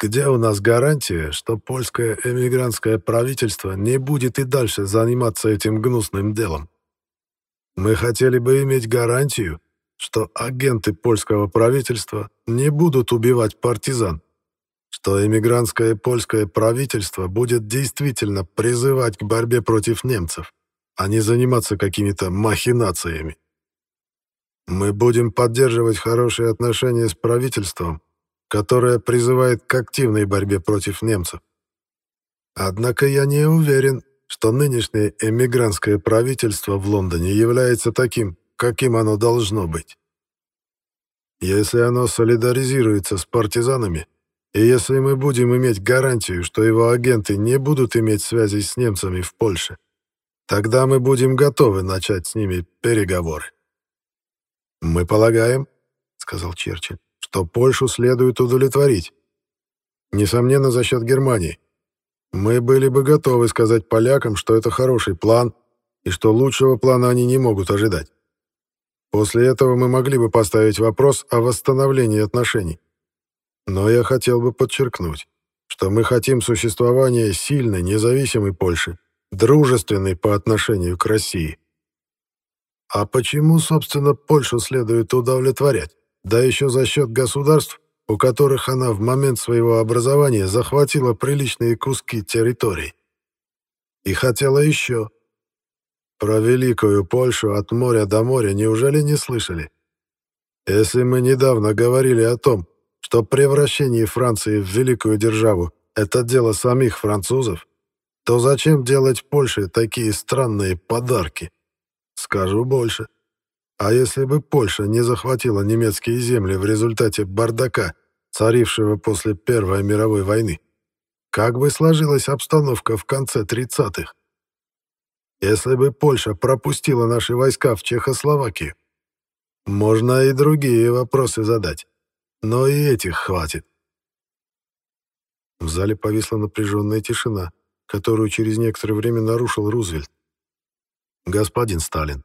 «Где у нас гарантия, что польское эмигрантское правительство не будет и дальше заниматься этим гнусным делом? Мы хотели бы иметь гарантию, что агенты польского правительства не будут убивать партизан, что эмигрантское польское правительство будет действительно призывать к борьбе против немцев, а не заниматься какими-то махинациями. Мы будем поддерживать хорошие отношения с правительством, которое призывает к активной борьбе против немцев. Однако я не уверен, что нынешнее эмигрантское правительство в Лондоне является таким, каким оно должно быть. Если оно солидаризируется с партизанами, и если мы будем иметь гарантию, что его агенты не будут иметь связей с немцами в Польше, тогда мы будем готовы начать с ними переговоры. «Мы полагаем, — сказал Черчилль, — что Польшу следует удовлетворить. Несомненно, за счет Германии. Мы были бы готовы сказать полякам, что это хороший план, и что лучшего плана они не могут ожидать. После этого мы могли бы поставить вопрос о восстановлении отношений. Но я хотел бы подчеркнуть, что мы хотим существования сильной, независимой Польши, дружественной по отношению к России. А почему, собственно, Польшу следует удовлетворять? Да еще за счет государств, у которых она в момент своего образования захватила приличные куски территорий. И хотела еще. Про Великую Польшу от моря до моря неужели не слышали? Если мы недавно говорили о том, что превращение Франции в великую державу — это дело самих французов, то зачем делать Польше такие странные подарки? Скажу больше. А если бы Польша не захватила немецкие земли в результате бардака, царившего после Первой мировой войны, как бы сложилась обстановка в конце 30-х? Если бы Польша пропустила наши войска в Чехословакию, можно и другие вопросы задать, но и этих хватит. В зале повисла напряженная тишина, которую через некоторое время нарушил Рузвельт. Господин Сталин,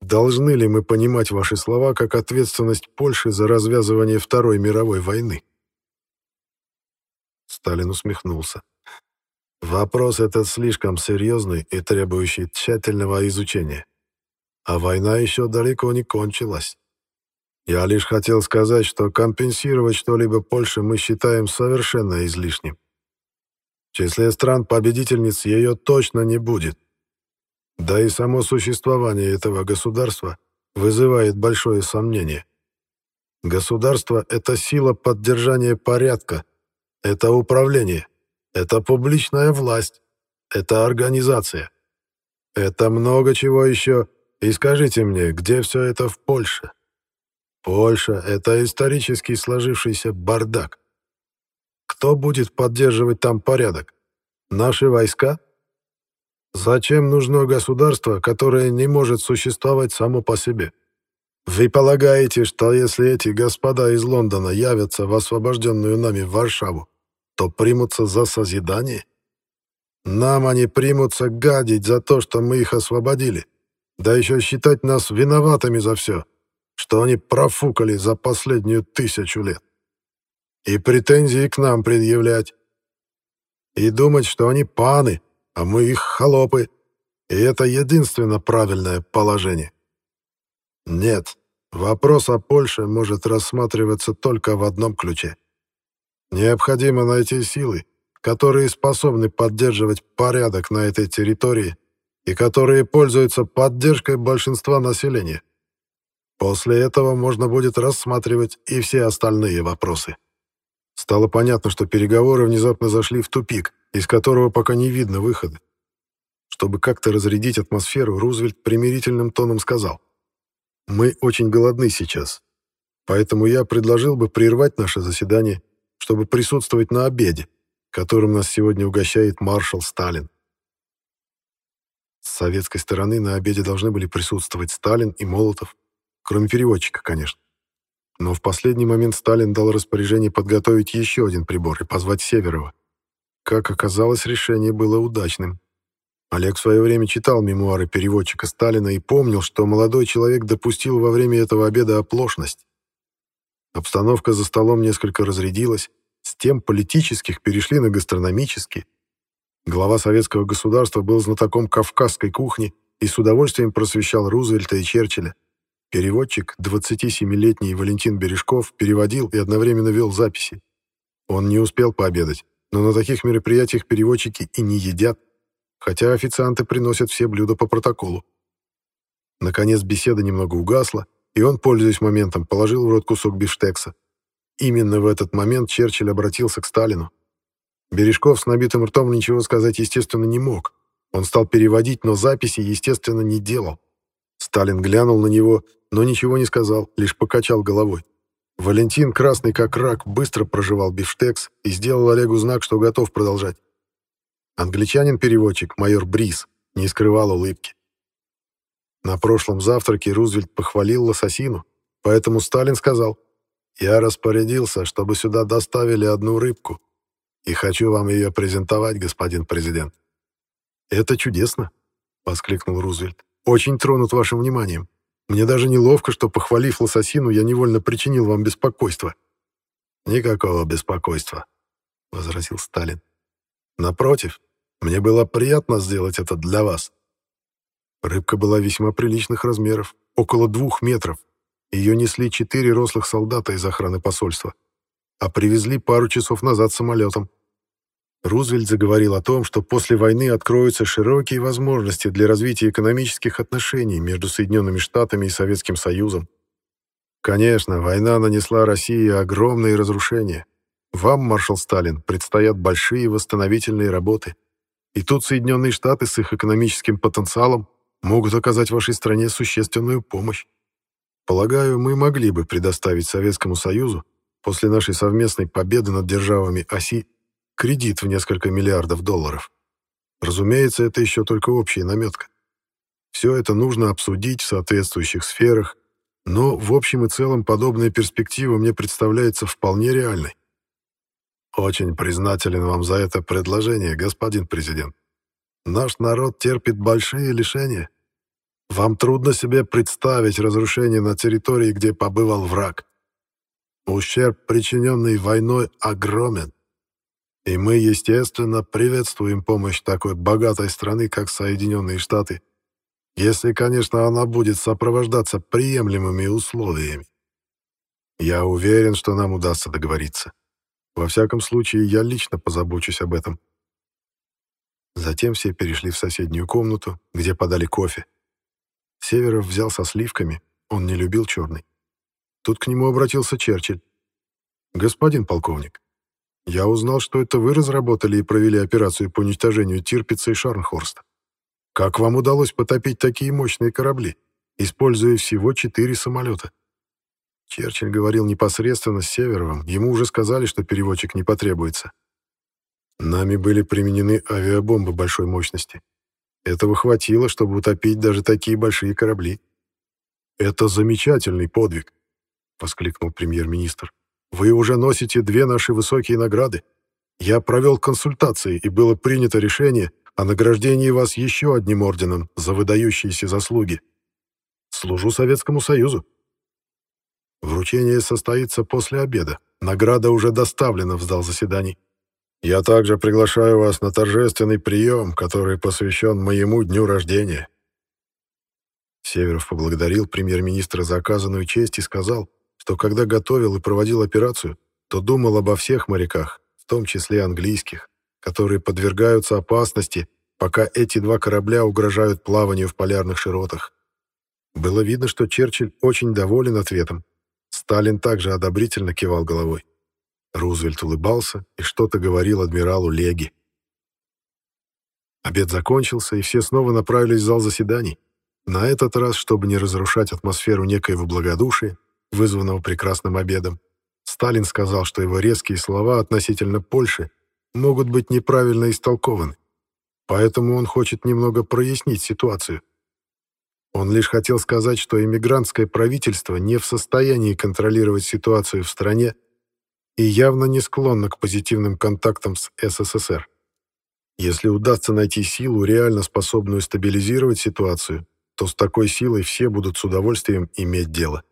должны ли мы понимать ваши слова как ответственность Польши за развязывание Второй мировой войны? Сталин усмехнулся. Вопрос этот слишком серьезный и требующий тщательного изучения. А война еще далеко не кончилась. Я лишь хотел сказать, что компенсировать что-либо Польше мы считаем совершенно излишним. В числе стран-победительниц ее точно не будет. Да и само существование этого государства вызывает большое сомнение. Государство — это сила поддержания порядка, это управление, это публичная власть, это организация. Это много чего еще, и скажите мне, где все это в Польше? Польша — это исторически сложившийся бардак. Кто будет поддерживать там порядок? Наши войска? Зачем нужно государство, которое не может существовать само по себе? Вы полагаете, что если эти господа из Лондона явятся в освобожденную нами Варшаву, то примутся за созидание? Нам они примутся гадить за то, что мы их освободили, да еще считать нас виноватыми за все, что они профукали за последнюю тысячу лет. И претензии к нам предъявлять. И думать, что они паны, а мы их холопы, и это единственно правильное положение. Нет, вопрос о Польше может рассматриваться только в одном ключе. Необходимо найти силы, которые способны поддерживать порядок на этой территории и которые пользуются поддержкой большинства населения. После этого можно будет рассматривать и все остальные вопросы. Стало понятно, что переговоры внезапно зашли в тупик, из которого пока не видно выхода. Чтобы как-то разрядить атмосферу, Рузвельт примирительным тоном сказал. «Мы очень голодны сейчас, поэтому я предложил бы прервать наше заседание, чтобы присутствовать на обеде. которым нас сегодня угощает маршал Сталин. С советской стороны на обеде должны были присутствовать Сталин и Молотов, кроме переводчика, конечно. Но в последний момент Сталин дал распоряжение подготовить еще один прибор и позвать Северова. Как оказалось, решение было удачным. Олег в свое время читал мемуары переводчика Сталина и помнил, что молодой человек допустил во время этого обеда оплошность. Обстановка за столом несколько разрядилась, с тем политических перешли на гастрономические. Глава советского государства был знатоком кавказской кухни и с удовольствием просвещал Рузвельта и Черчилля. Переводчик, 27-летний Валентин Бережков, переводил и одновременно вел записи. Он не успел пообедать, но на таких мероприятиях переводчики и не едят, хотя официанты приносят все блюда по протоколу. Наконец беседа немного угасла, и он, пользуясь моментом, положил в рот кусок бифштекса. Именно в этот момент Черчилль обратился к Сталину. Бережков с набитым ртом ничего сказать, естественно, не мог. Он стал переводить, но записи, естественно, не делал. Сталин глянул на него, но ничего не сказал, лишь покачал головой. Валентин, красный как рак, быстро проживал бифштекс и сделал Олегу знак, что готов продолжать. Англичанин-переводчик, майор Брис, не скрывал улыбки. На прошлом завтраке Рузвельт похвалил Лососину, поэтому Сталин сказал, «Я распорядился, чтобы сюда доставили одну рыбку, и хочу вам ее презентовать, господин президент». «Это чудесно», — воскликнул Рузвельт. «Очень тронут вашим вниманием. Мне даже неловко, что, похвалив Лососину, я невольно причинил вам беспокойство». «Никакого беспокойства», — возразил Сталин. «Напротив, мне было приятно сделать это для вас». Рыбка была весьма приличных размеров, около двух метров. Ее несли четыре рослых солдата из охраны посольства, а привезли пару часов назад самолетом. Рузвельт заговорил о том, что после войны откроются широкие возможности для развития экономических отношений между Соединенными Штатами и Советским Союзом. Конечно, война нанесла России огромные разрушения. Вам, маршал Сталин, предстоят большие восстановительные работы. И тут Соединенные Штаты с их экономическим потенциалом могут оказать вашей стране существенную помощь. Полагаю, мы могли бы предоставить Советскому Союзу после нашей совместной победы над державами оси кредит в несколько миллиардов долларов. Разумеется, это еще только общая наметка. Все это нужно обсудить в соответствующих сферах, но в общем и целом подобная перспектива мне представляется вполне реальной. Очень признателен вам за это предложение, господин президент. Наш народ терпит большие лишения. Вам трудно себе представить разрушение на территории, где побывал враг. Ущерб, причиненный войной, огромен. И мы, естественно, приветствуем помощь такой богатой страны, как Соединенные Штаты, если, конечно, она будет сопровождаться приемлемыми условиями. Я уверен, что нам удастся договориться. Во всяком случае, я лично позабочусь об этом. Затем все перешли в соседнюю комнату, где подали кофе. Северов взял со сливками, он не любил черный. Тут к нему обратился Черчилль. «Господин полковник, я узнал, что это вы разработали и провели операцию по уничтожению Тирпица и Шарнхорста. Как вам удалось потопить такие мощные корабли, используя всего четыре самолета?» Черчилль говорил непосредственно с Северовым, ему уже сказали, что переводчик не потребуется. Нами были применены авиабомбы большой мощности. Этого хватило, чтобы утопить даже такие большие корабли. «Это замечательный подвиг», — воскликнул премьер-министр. «Вы уже носите две наши высокие награды. Я провел консультации, и было принято решение о награждении вас еще одним орденом за выдающиеся заслуги. Служу Советскому Союзу». Вручение состоится после обеда. Награда уже доставлена в зал заседаний. Я также приглашаю вас на торжественный прием, который посвящен моему дню рождения». Северов поблагодарил премьер-министра за оказанную честь и сказал, что когда готовил и проводил операцию, то думал обо всех моряках, в том числе английских, которые подвергаются опасности, пока эти два корабля угрожают плаванию в полярных широтах. Было видно, что Черчилль очень доволен ответом. Сталин также одобрительно кивал головой. Рузвельт улыбался и что-то говорил адмиралу Леги. Обед закончился, и все снова направились в зал заседаний. На этот раз, чтобы не разрушать атмосферу некоего благодушия, вызванного прекрасным обедом, Сталин сказал, что его резкие слова относительно Польши могут быть неправильно истолкованы. Поэтому он хочет немного прояснить ситуацию. Он лишь хотел сказать, что иммигрантское правительство не в состоянии контролировать ситуацию в стране и явно не склонно к позитивным контактам с СССР. Если удастся найти силу, реально способную стабилизировать ситуацию, то с такой силой все будут с удовольствием иметь дело.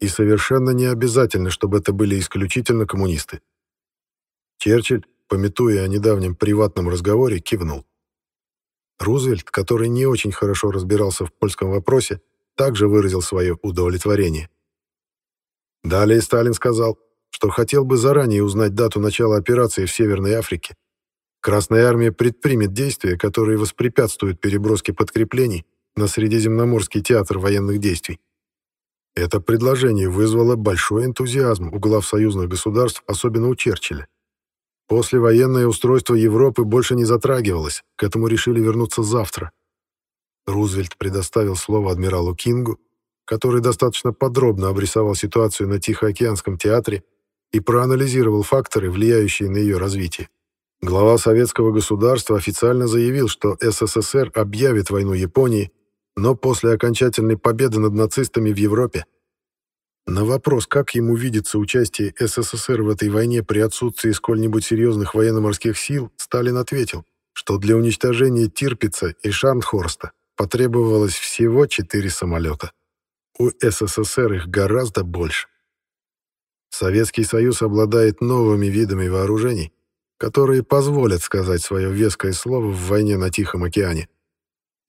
И совершенно не обязательно, чтобы это были исключительно коммунисты. Черчилль, пометуя о недавнем приватном разговоре, кивнул. Рузвельт, который не очень хорошо разбирался в польском вопросе, также выразил свое удовлетворение. Далее Сталин сказал, что хотел бы заранее узнать дату начала операции в Северной Африке. Красная армия предпримет действия, которые воспрепятствуют переброске подкреплений на Средиземноморский театр военных действий. Это предложение вызвало большой энтузиазм у глав союзных государств, особенно у Черчилля. Послевоенное устройство Европы больше не затрагивалось, к этому решили вернуться завтра. Рузвельт предоставил слово адмиралу Кингу, который достаточно подробно обрисовал ситуацию на Тихоокеанском театре и проанализировал факторы, влияющие на ее развитие. Глава советского государства официально заявил, что СССР объявит войну Японии, но после окончательной победы над нацистами в Европе – на вопрос, как ему видится участие СССР в этой войне при отсутствии сколь-нибудь серьезных военно-морских сил, Сталин ответил, что для уничтожения Тирпица и Шарнхорста потребовалось всего четыре самолета. У СССР их гораздо больше. Советский Союз обладает новыми видами вооружений, которые позволят сказать свое веское слово в войне на Тихом океане.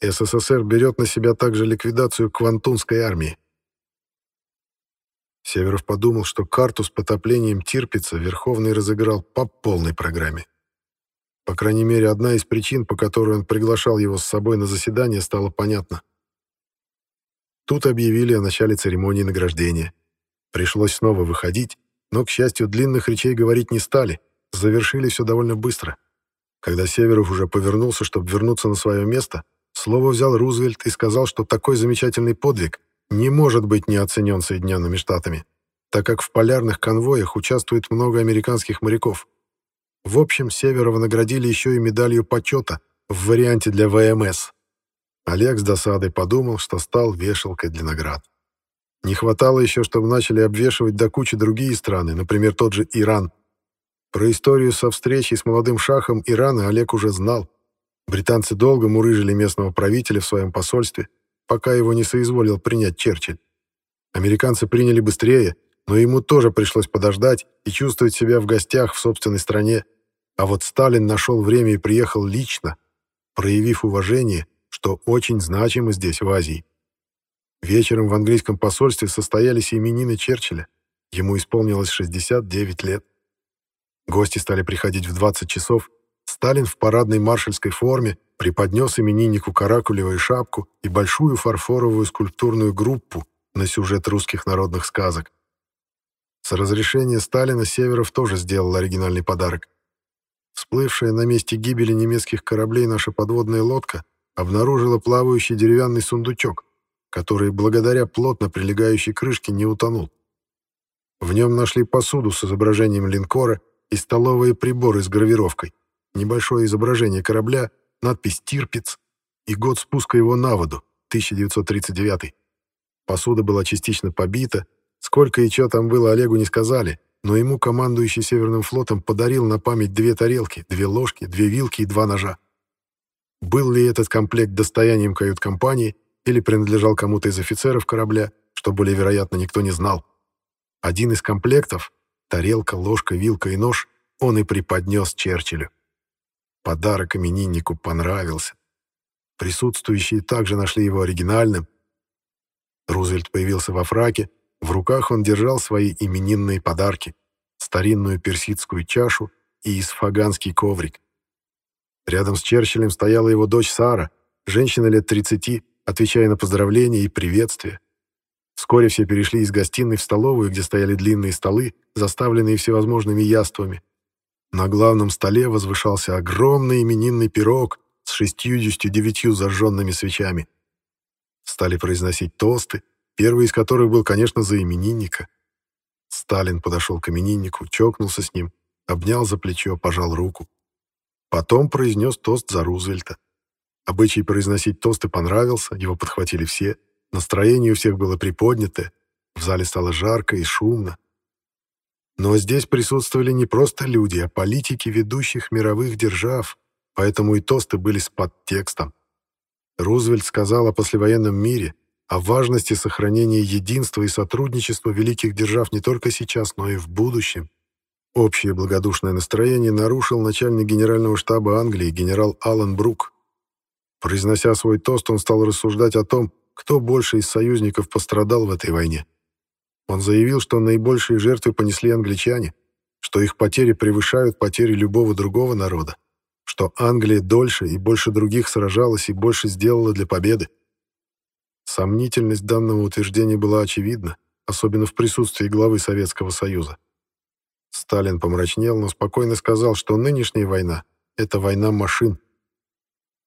СССР берет на себя также ликвидацию Квантунской армии. Северов подумал, что карту с потоплением Тирпица Верховный разыграл по полной программе. По крайней мере, одна из причин, по которой он приглашал его с собой на заседание, стала понятна. Тут объявили о начале церемонии награждения. Пришлось снова выходить, но, к счастью, длинных речей говорить не стали, завершили все довольно быстро. Когда Северов уже повернулся, чтобы вернуться на свое место, слово взял Рузвельт и сказал, что такой замечательный подвиг не может быть не оценен Соединенными Штатами, так как в полярных конвоях участвует много американских моряков. В общем, Северова наградили еще и медалью почета в варианте для ВМС. Олег с досадой подумал, что стал вешалкой для наград. Не хватало еще, чтобы начали обвешивать до кучи другие страны, например, тот же Иран. Про историю со встречей с молодым шахом Ирана Олег уже знал. Британцы долго мурыжили местного правителя в своем посольстве, пока его не соизволил принять Черчилль. Американцы приняли быстрее, но ему тоже пришлось подождать и чувствовать себя в гостях в собственной стране. А вот Сталин нашел время и приехал лично, проявив уважение, что очень значимо здесь, в Азии. Вечером в английском посольстве состоялись именины Черчилля. Ему исполнилось 69 лет. Гости стали приходить в 20 часов. Сталин в парадной маршальской форме преподнес имениннику каракулевую шапку и большую фарфоровую скульптурную группу на сюжет русских народных сказок. С разрешения Сталина Северов тоже сделал оригинальный подарок. Всплывшая на месте гибели немецких кораблей наша подводная лодка обнаружила плавающий деревянный сундучок, который благодаря плотно прилегающей крышке не утонул. В нем нашли посуду с изображением линкора и столовые приборы с гравировкой, небольшое изображение корабля надпись «Тирпиц» и год спуска его на воду, 1939. Посуда была частично побита, сколько и что там было Олегу не сказали, но ему командующий Северным флотом подарил на память две тарелки, две ложки, две вилки и два ножа. Был ли этот комплект достоянием кают-компании или принадлежал кому-то из офицеров корабля, что более вероятно никто не знал. Один из комплектов — тарелка, ложка, вилка и нож — он и преподнес Черчиллю. Подарок имениннику понравился. Присутствующие также нашли его оригинальным. Рузвельт появился во фраке, в руках он держал свои именинные подарки, старинную персидскую чашу и исфаганский коврик. Рядом с Черчиллем стояла его дочь Сара, женщина лет 30, отвечая на поздравления и приветствия. Вскоре все перешли из гостиной в столовую, где стояли длинные столы, заставленные всевозможными яствами. На главном столе возвышался огромный именинный пирог с шестьюдесятью девятью зажженными свечами. Стали произносить тосты, первый из которых был, конечно, за именинника. Сталин подошел к имениннику, чокнулся с ним обнял за плечо, пожал руку. Потом произнес тост за Рузвельта. Обычай произносить тосты понравился, его подхватили все. Настроение у всех было приподнятое, в зале стало жарко и шумно. Но здесь присутствовали не просто люди, а политики ведущих мировых держав, поэтому и тосты были с подтекстом. Рузвельт сказал о послевоенном мире, о важности сохранения единства и сотрудничества великих держав не только сейчас, но и в будущем. Общее благодушное настроение нарушил начальник генерального штаба Англии генерал Аллен Брук. Произнося свой тост, он стал рассуждать о том, кто больше из союзников пострадал в этой войне. Он заявил, что наибольшие жертвы понесли англичане, что их потери превышают потери любого другого народа, что Англия дольше и больше других сражалась и больше сделала для победы. Сомнительность данного утверждения была очевидна, особенно в присутствии главы Советского Союза. Сталин помрачнел, но спокойно сказал, что нынешняя война — это война машин.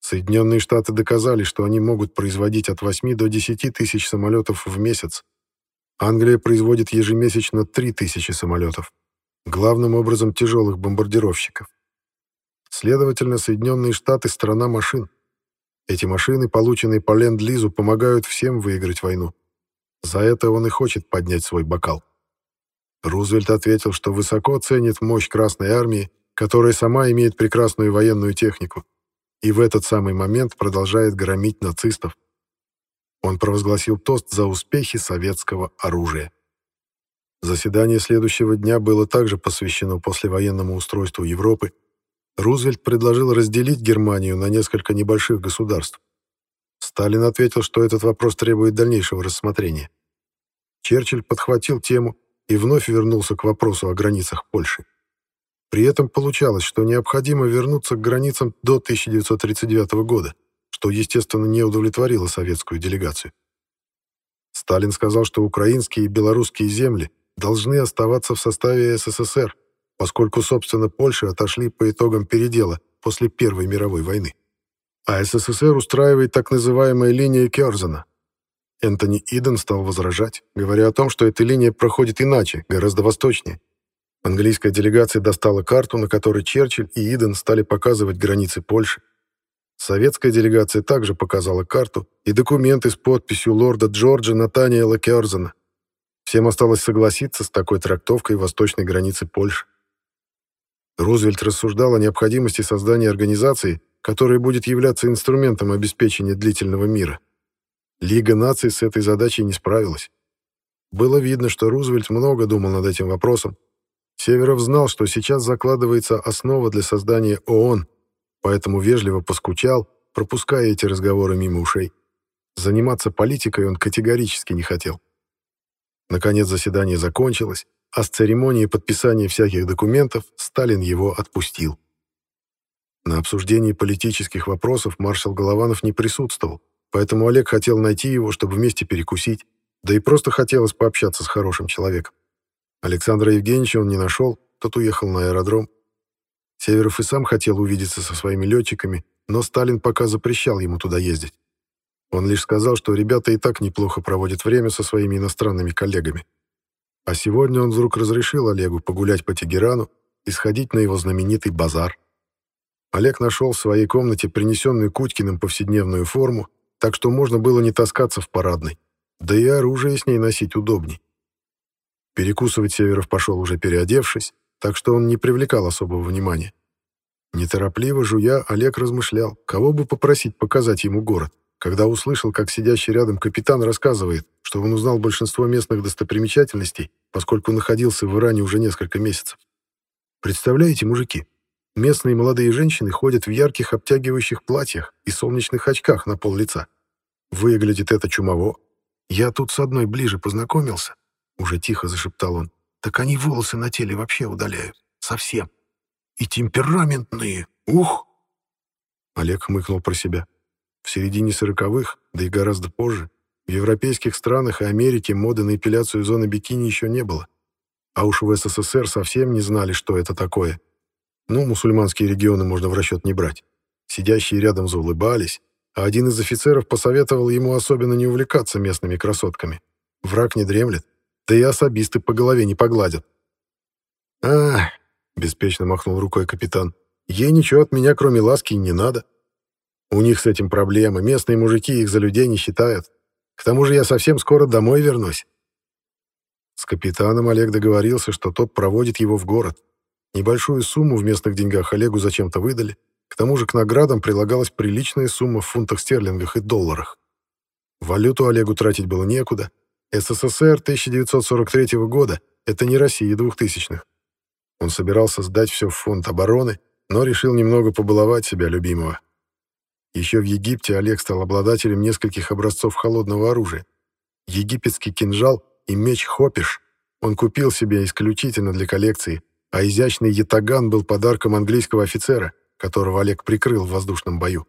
Соединенные Штаты доказали, что они могут производить от 8 до 10 тысяч самолетов в месяц. Англия производит ежемесячно 3 тысячи самолетов, главным образом тяжелых бомбардировщиков. Следовательно, Соединенные Штаты — страна машин. Эти машины, полученные по Ленд-Лизу, помогают всем выиграть войну. За это он и хочет поднять свой бокал. Рузвельт ответил, что высоко ценит мощь Красной Армии, которая сама имеет прекрасную военную технику и в этот самый момент продолжает громить нацистов. Он провозгласил тост за успехи советского оружия. Заседание следующего дня было также посвящено послевоенному устройству Европы. Рузвельт предложил разделить Германию на несколько небольших государств. Сталин ответил, что этот вопрос требует дальнейшего рассмотрения. Черчилль подхватил тему и вновь вернулся к вопросу о границах Польши. При этом получалось, что необходимо вернуться к границам до 1939 года, что, естественно, не удовлетворило советскую делегацию. Сталин сказал, что украинские и белорусские земли должны оставаться в составе СССР, поскольку, собственно, Польша отошли по итогам передела после Первой мировой войны. А СССР устраивает так называемая линия Кёрзена. Энтони Иден стал возражать, говоря о том, что эта линия проходит иначе, гораздо восточнее, Английская делегация достала карту, на которой Черчилль и Иден стали показывать границы Польши. Советская делегация также показала карту и документы с подписью лорда Джорджа Натаниэла Керзена. Всем осталось согласиться с такой трактовкой восточной границы Польши. Рузвельт рассуждал о необходимости создания организации, которая будет являться инструментом обеспечения длительного мира. Лига наций с этой задачей не справилась. Было видно, что Рузвельт много думал над этим вопросом, Северов знал, что сейчас закладывается основа для создания ООН, поэтому вежливо поскучал, пропуская эти разговоры мимо ушей. Заниматься политикой он категорически не хотел. Наконец заседание закончилось, а с церемонии подписания всяких документов Сталин его отпустил. На обсуждении политических вопросов маршал Голованов не присутствовал, поэтому Олег хотел найти его, чтобы вместе перекусить, да и просто хотелось пообщаться с хорошим человеком. Александра Евгеньевича он не нашел, тот уехал на аэродром. Северов и сам хотел увидеться со своими летчиками, но Сталин пока запрещал ему туда ездить. Он лишь сказал, что ребята и так неплохо проводят время со своими иностранными коллегами. А сегодня он вдруг разрешил Олегу погулять по Тегерану и сходить на его знаменитый базар. Олег нашел в своей комнате принесенную Кутькиным повседневную форму, так что можно было не таскаться в парадной, да и оружие с ней носить удобней. Перекусывать Северов пошел уже переодевшись, так что он не привлекал особого внимания. Неторопливо жуя, Олег размышлял, кого бы попросить показать ему город, когда услышал, как сидящий рядом капитан рассказывает, что он узнал большинство местных достопримечательностей, поскольку находился в Иране уже несколько месяцев. Представляете, мужики, местные молодые женщины ходят в ярких обтягивающих платьях и солнечных очках на пол лица. Выглядит это чумово. Я тут с одной ближе познакомился, уже тихо зашептал он. Так они волосы на теле вообще удаляют. Совсем. И темпераментные. Ух! Олег хмыкнул про себя. В середине сороковых, да и гораздо позже, в европейских странах и Америке моды на эпиляцию зоны бикини еще не было. А уж в СССР совсем не знали, что это такое. Ну, мусульманские регионы можно в расчет не брать. Сидящие рядом заулыбались, а один из офицеров посоветовал ему особенно не увлекаться местными красотками. Враг не дремлет да и особисты по голове не погладят. А, — беспечно махнул рукой капитан. «Ей ничего от меня, кроме ласки, не надо. У них с этим проблемы, местные мужики их за людей не считают. К тому же я совсем скоро домой вернусь». С капитаном Олег договорился, что тот проводит его в город. Небольшую сумму в местных деньгах Олегу зачем-то выдали. К тому же к наградам прилагалась приличная сумма в фунтах стерлингах и долларах. Валюту Олегу тратить было некуда. СССР 1943 года — это не Россия двухтысячных. Он собирался сдать все в фонд обороны, но решил немного побаловать себя любимого. Еще в Египте Олег стал обладателем нескольких образцов холодного оружия. Египетский кинжал и меч Хопиш он купил себе исключительно для коллекции, а изящный ятаган был подарком английского офицера, которого Олег прикрыл в воздушном бою.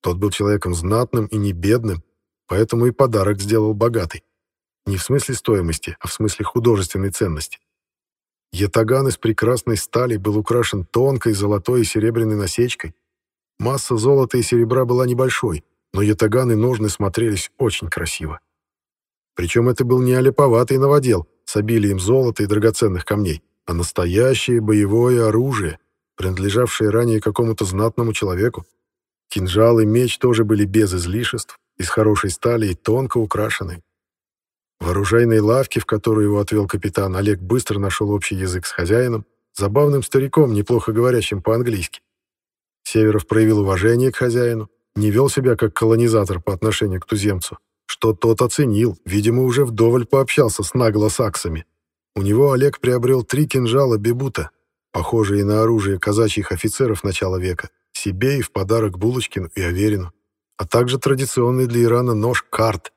Тот был человеком знатным и не бедным, поэтому и подарок сделал богатый. Не в смысле стоимости, а в смысле художественной ценности. Ятаган из прекрасной стали был украшен тонкой золотой и серебряной насечкой. Масса золота и серебра была небольшой, но ятаган и ножны смотрелись очень красиво. Причем это был не олиповатый новодел с обилием золота и драгоценных камней, а настоящее боевое оружие, принадлежавшее ранее какому-то знатному человеку. Кинжал и меч тоже были без излишеств, из хорошей стали и тонко украшены. В оружейной лавке, в которую его отвел капитан, Олег быстро нашел общий язык с хозяином, забавным стариком, неплохо говорящим по-английски. Северов проявил уважение к хозяину, не вел себя как колонизатор по отношению к туземцу, что тот оценил, видимо, уже вдоволь пообщался с нагло-саксами. У него Олег приобрел три кинжала бебута, похожие на оружие казачьих офицеров начала века, себе и в подарок Булочкину и Аверину, а также традиционный для Ирана нож карт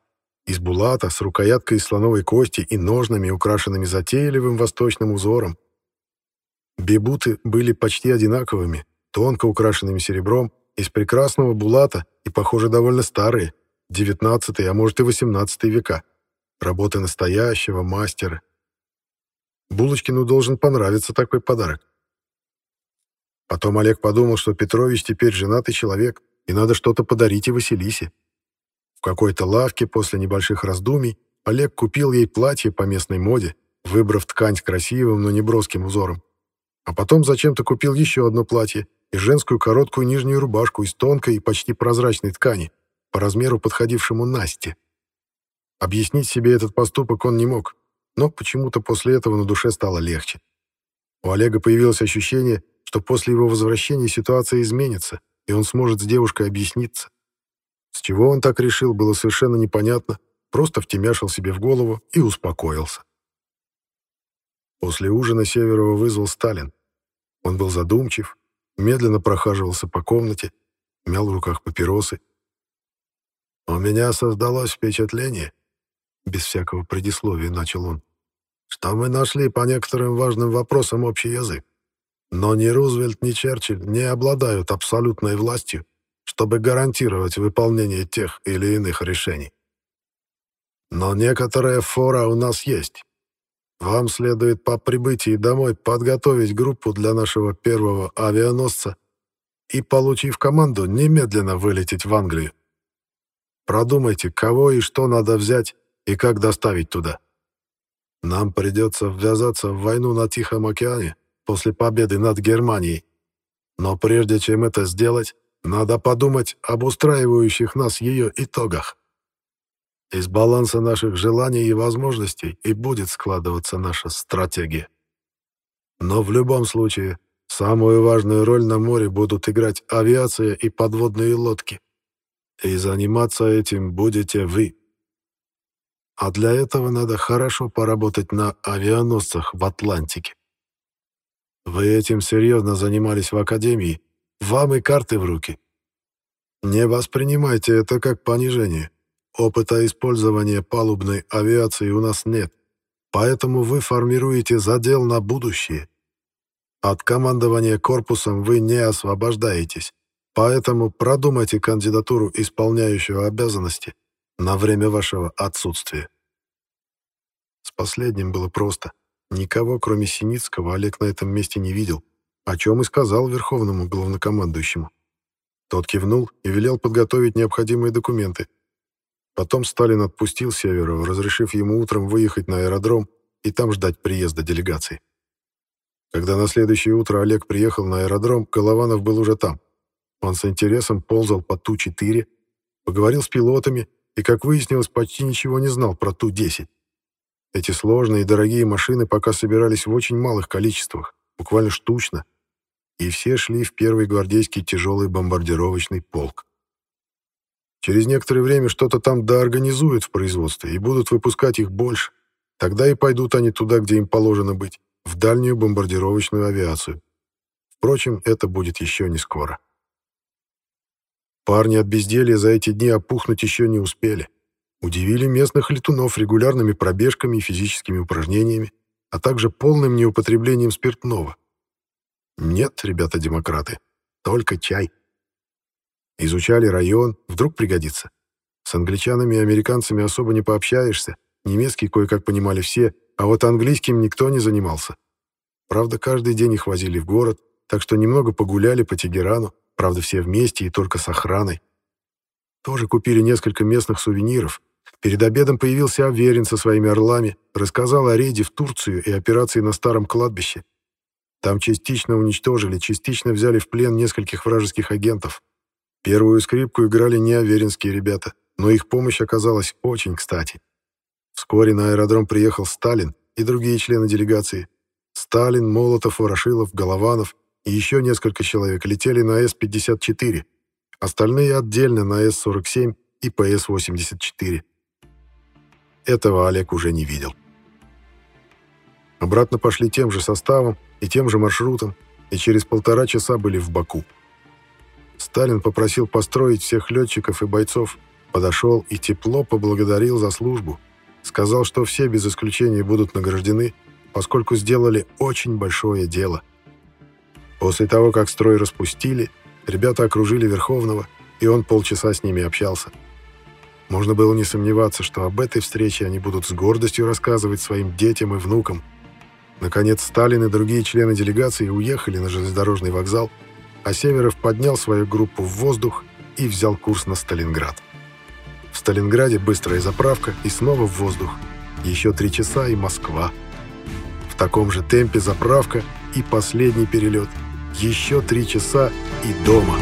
из булата с рукояткой из слоновой кости и ножнами, украшенными затейливым восточным узором. Бебуты были почти одинаковыми, тонко украшенными серебром, из прекрасного булата и, похоже, довольно старые, 19 а может и 18 века. Работы настоящего мастера. Булочкину должен понравиться такой подарок. Потом Олег подумал, что Петрович теперь женатый человек, и надо что-то подарить и Василисе. В какой-то лавке после небольших раздумий Олег купил ей платье по местной моде, выбрав ткань с красивым, но не броским узором. А потом зачем-то купил еще одно платье и женскую короткую нижнюю рубашку из тонкой и почти прозрачной ткани, по размеру подходившему Насте. Объяснить себе этот поступок он не мог, но почему-то после этого на душе стало легче. У Олега появилось ощущение, что после его возвращения ситуация изменится, и он сможет с девушкой объясниться. С чего он так решил, было совершенно непонятно, просто втемяшил себе в голову и успокоился. После ужина Северова вызвал Сталин. Он был задумчив, медленно прохаживался по комнате, мял в руках папиросы. «У меня создалось впечатление», — без всякого предисловия начал он, «что мы нашли по некоторым важным вопросам общий язык. Но ни Рузвельт, ни Черчилль не обладают абсолютной властью, чтобы гарантировать выполнение тех или иных решений. Но некоторая фора у нас есть. Вам следует по прибытии домой подготовить группу для нашего первого авианосца и, получив команду, немедленно вылететь в Англию. Продумайте, кого и что надо взять и как доставить туда. Нам придется ввязаться в войну на Тихом океане после победы над Германией. Но прежде чем это сделать, надо подумать об устраивающих нас ее итогах. Из баланса наших желаний и возможностей и будет складываться наша стратегия. Но в любом случае, самую важную роль на море будут играть авиация и подводные лодки. И заниматься этим будете вы. А для этого надо хорошо поработать на авианосцах в Атлантике. Вы этим серьезно занимались в Академии, вам и карты в руки. Не воспринимайте это как понижение. Опыта использования палубной авиации у нас нет, поэтому вы формируете задел на будущее. От командования корпусом вы не освобождаетесь, поэтому продумайте кандидатуру исполняющего обязанности на время вашего отсутствия. С последним было просто. Никого, кроме Синицкого, Олег на этом месте не видел о чем и сказал верховному главнокомандующему. Тот кивнул и велел подготовить необходимые документы. Потом Сталин отпустил Северова, разрешив ему утром выехать на аэродром и там ждать приезда делегации. Когда на следующее утро Олег приехал на аэродром, Голованов был уже там. Он с интересом ползал по Ту-4, поговорил с пилотами и, как выяснилось, почти ничего не знал про Ту-10. Эти сложные и дорогие машины пока собирались в очень малых количествах, буквально штучно, и все шли в первый гвардейский тяжелый бомбардировочный полк. Через некоторое время что-то там доорганизуют в производстве и будут выпускать их больше. Тогда и пойдут они туда, где им положено быть, в дальнюю бомбардировочную авиацию. Впрочем, это будет еще не скоро. Парни от безделья за эти дни опухнуть еще не успели. Удивили местных летунов регулярными пробежками и физическими упражнениями, а также полным неупотреблением спиртного. Нет, ребята-демократы, только чай. Изучали район, вдруг пригодится. С англичанами и американцами особо не пообщаешься, немецкий кое-как понимали все, а вот английским никто не занимался. Правда, каждый день их возили в город, так что немного погуляли по Тегерану, правда, все вместе и только с охраной. Тоже купили несколько местных сувениров. Перед обедом появился Аверин со своими орлами, рассказал о рейде в Турцию и операции на старом кладбище. Там частично уничтожили, частично взяли в плен нескольких вражеских агентов. Первую скрипку играли не аверинские ребята, но их помощь оказалась очень кстати. Вскоре на аэродром приехал Сталин и другие члены делегации. Сталин, Молотов, Ворошилов, Голованов и еще несколько человек летели на С-54, остальные отдельно на С-47 и ПС-84. Этого Олег уже не видел. Обратно пошли тем же составом и тем же маршрутом, и через полтора часа были в Баку. Сталин попросил построить всех летчиков и бойцов, подошел и тепло поблагодарил за службу. Сказал, что все без исключения будут награждены, поскольку сделали очень большое дело. После того, как строй распустили, ребята окружили Верховного, и он полчаса с ними общался. Можно было не сомневаться, что об этой встрече они будут с гордостью рассказывать своим детям и внукам. Наконец, Сталин и другие члены делегации уехали на железнодорожный вокзал, а Северов поднял свою группу в воздух и взял курс на Сталинград. В Сталинграде быстрая заправка и снова в воздух. Еще три часа и Москва. В таком же темпе заправка и последний перелет. Еще три часа и дома.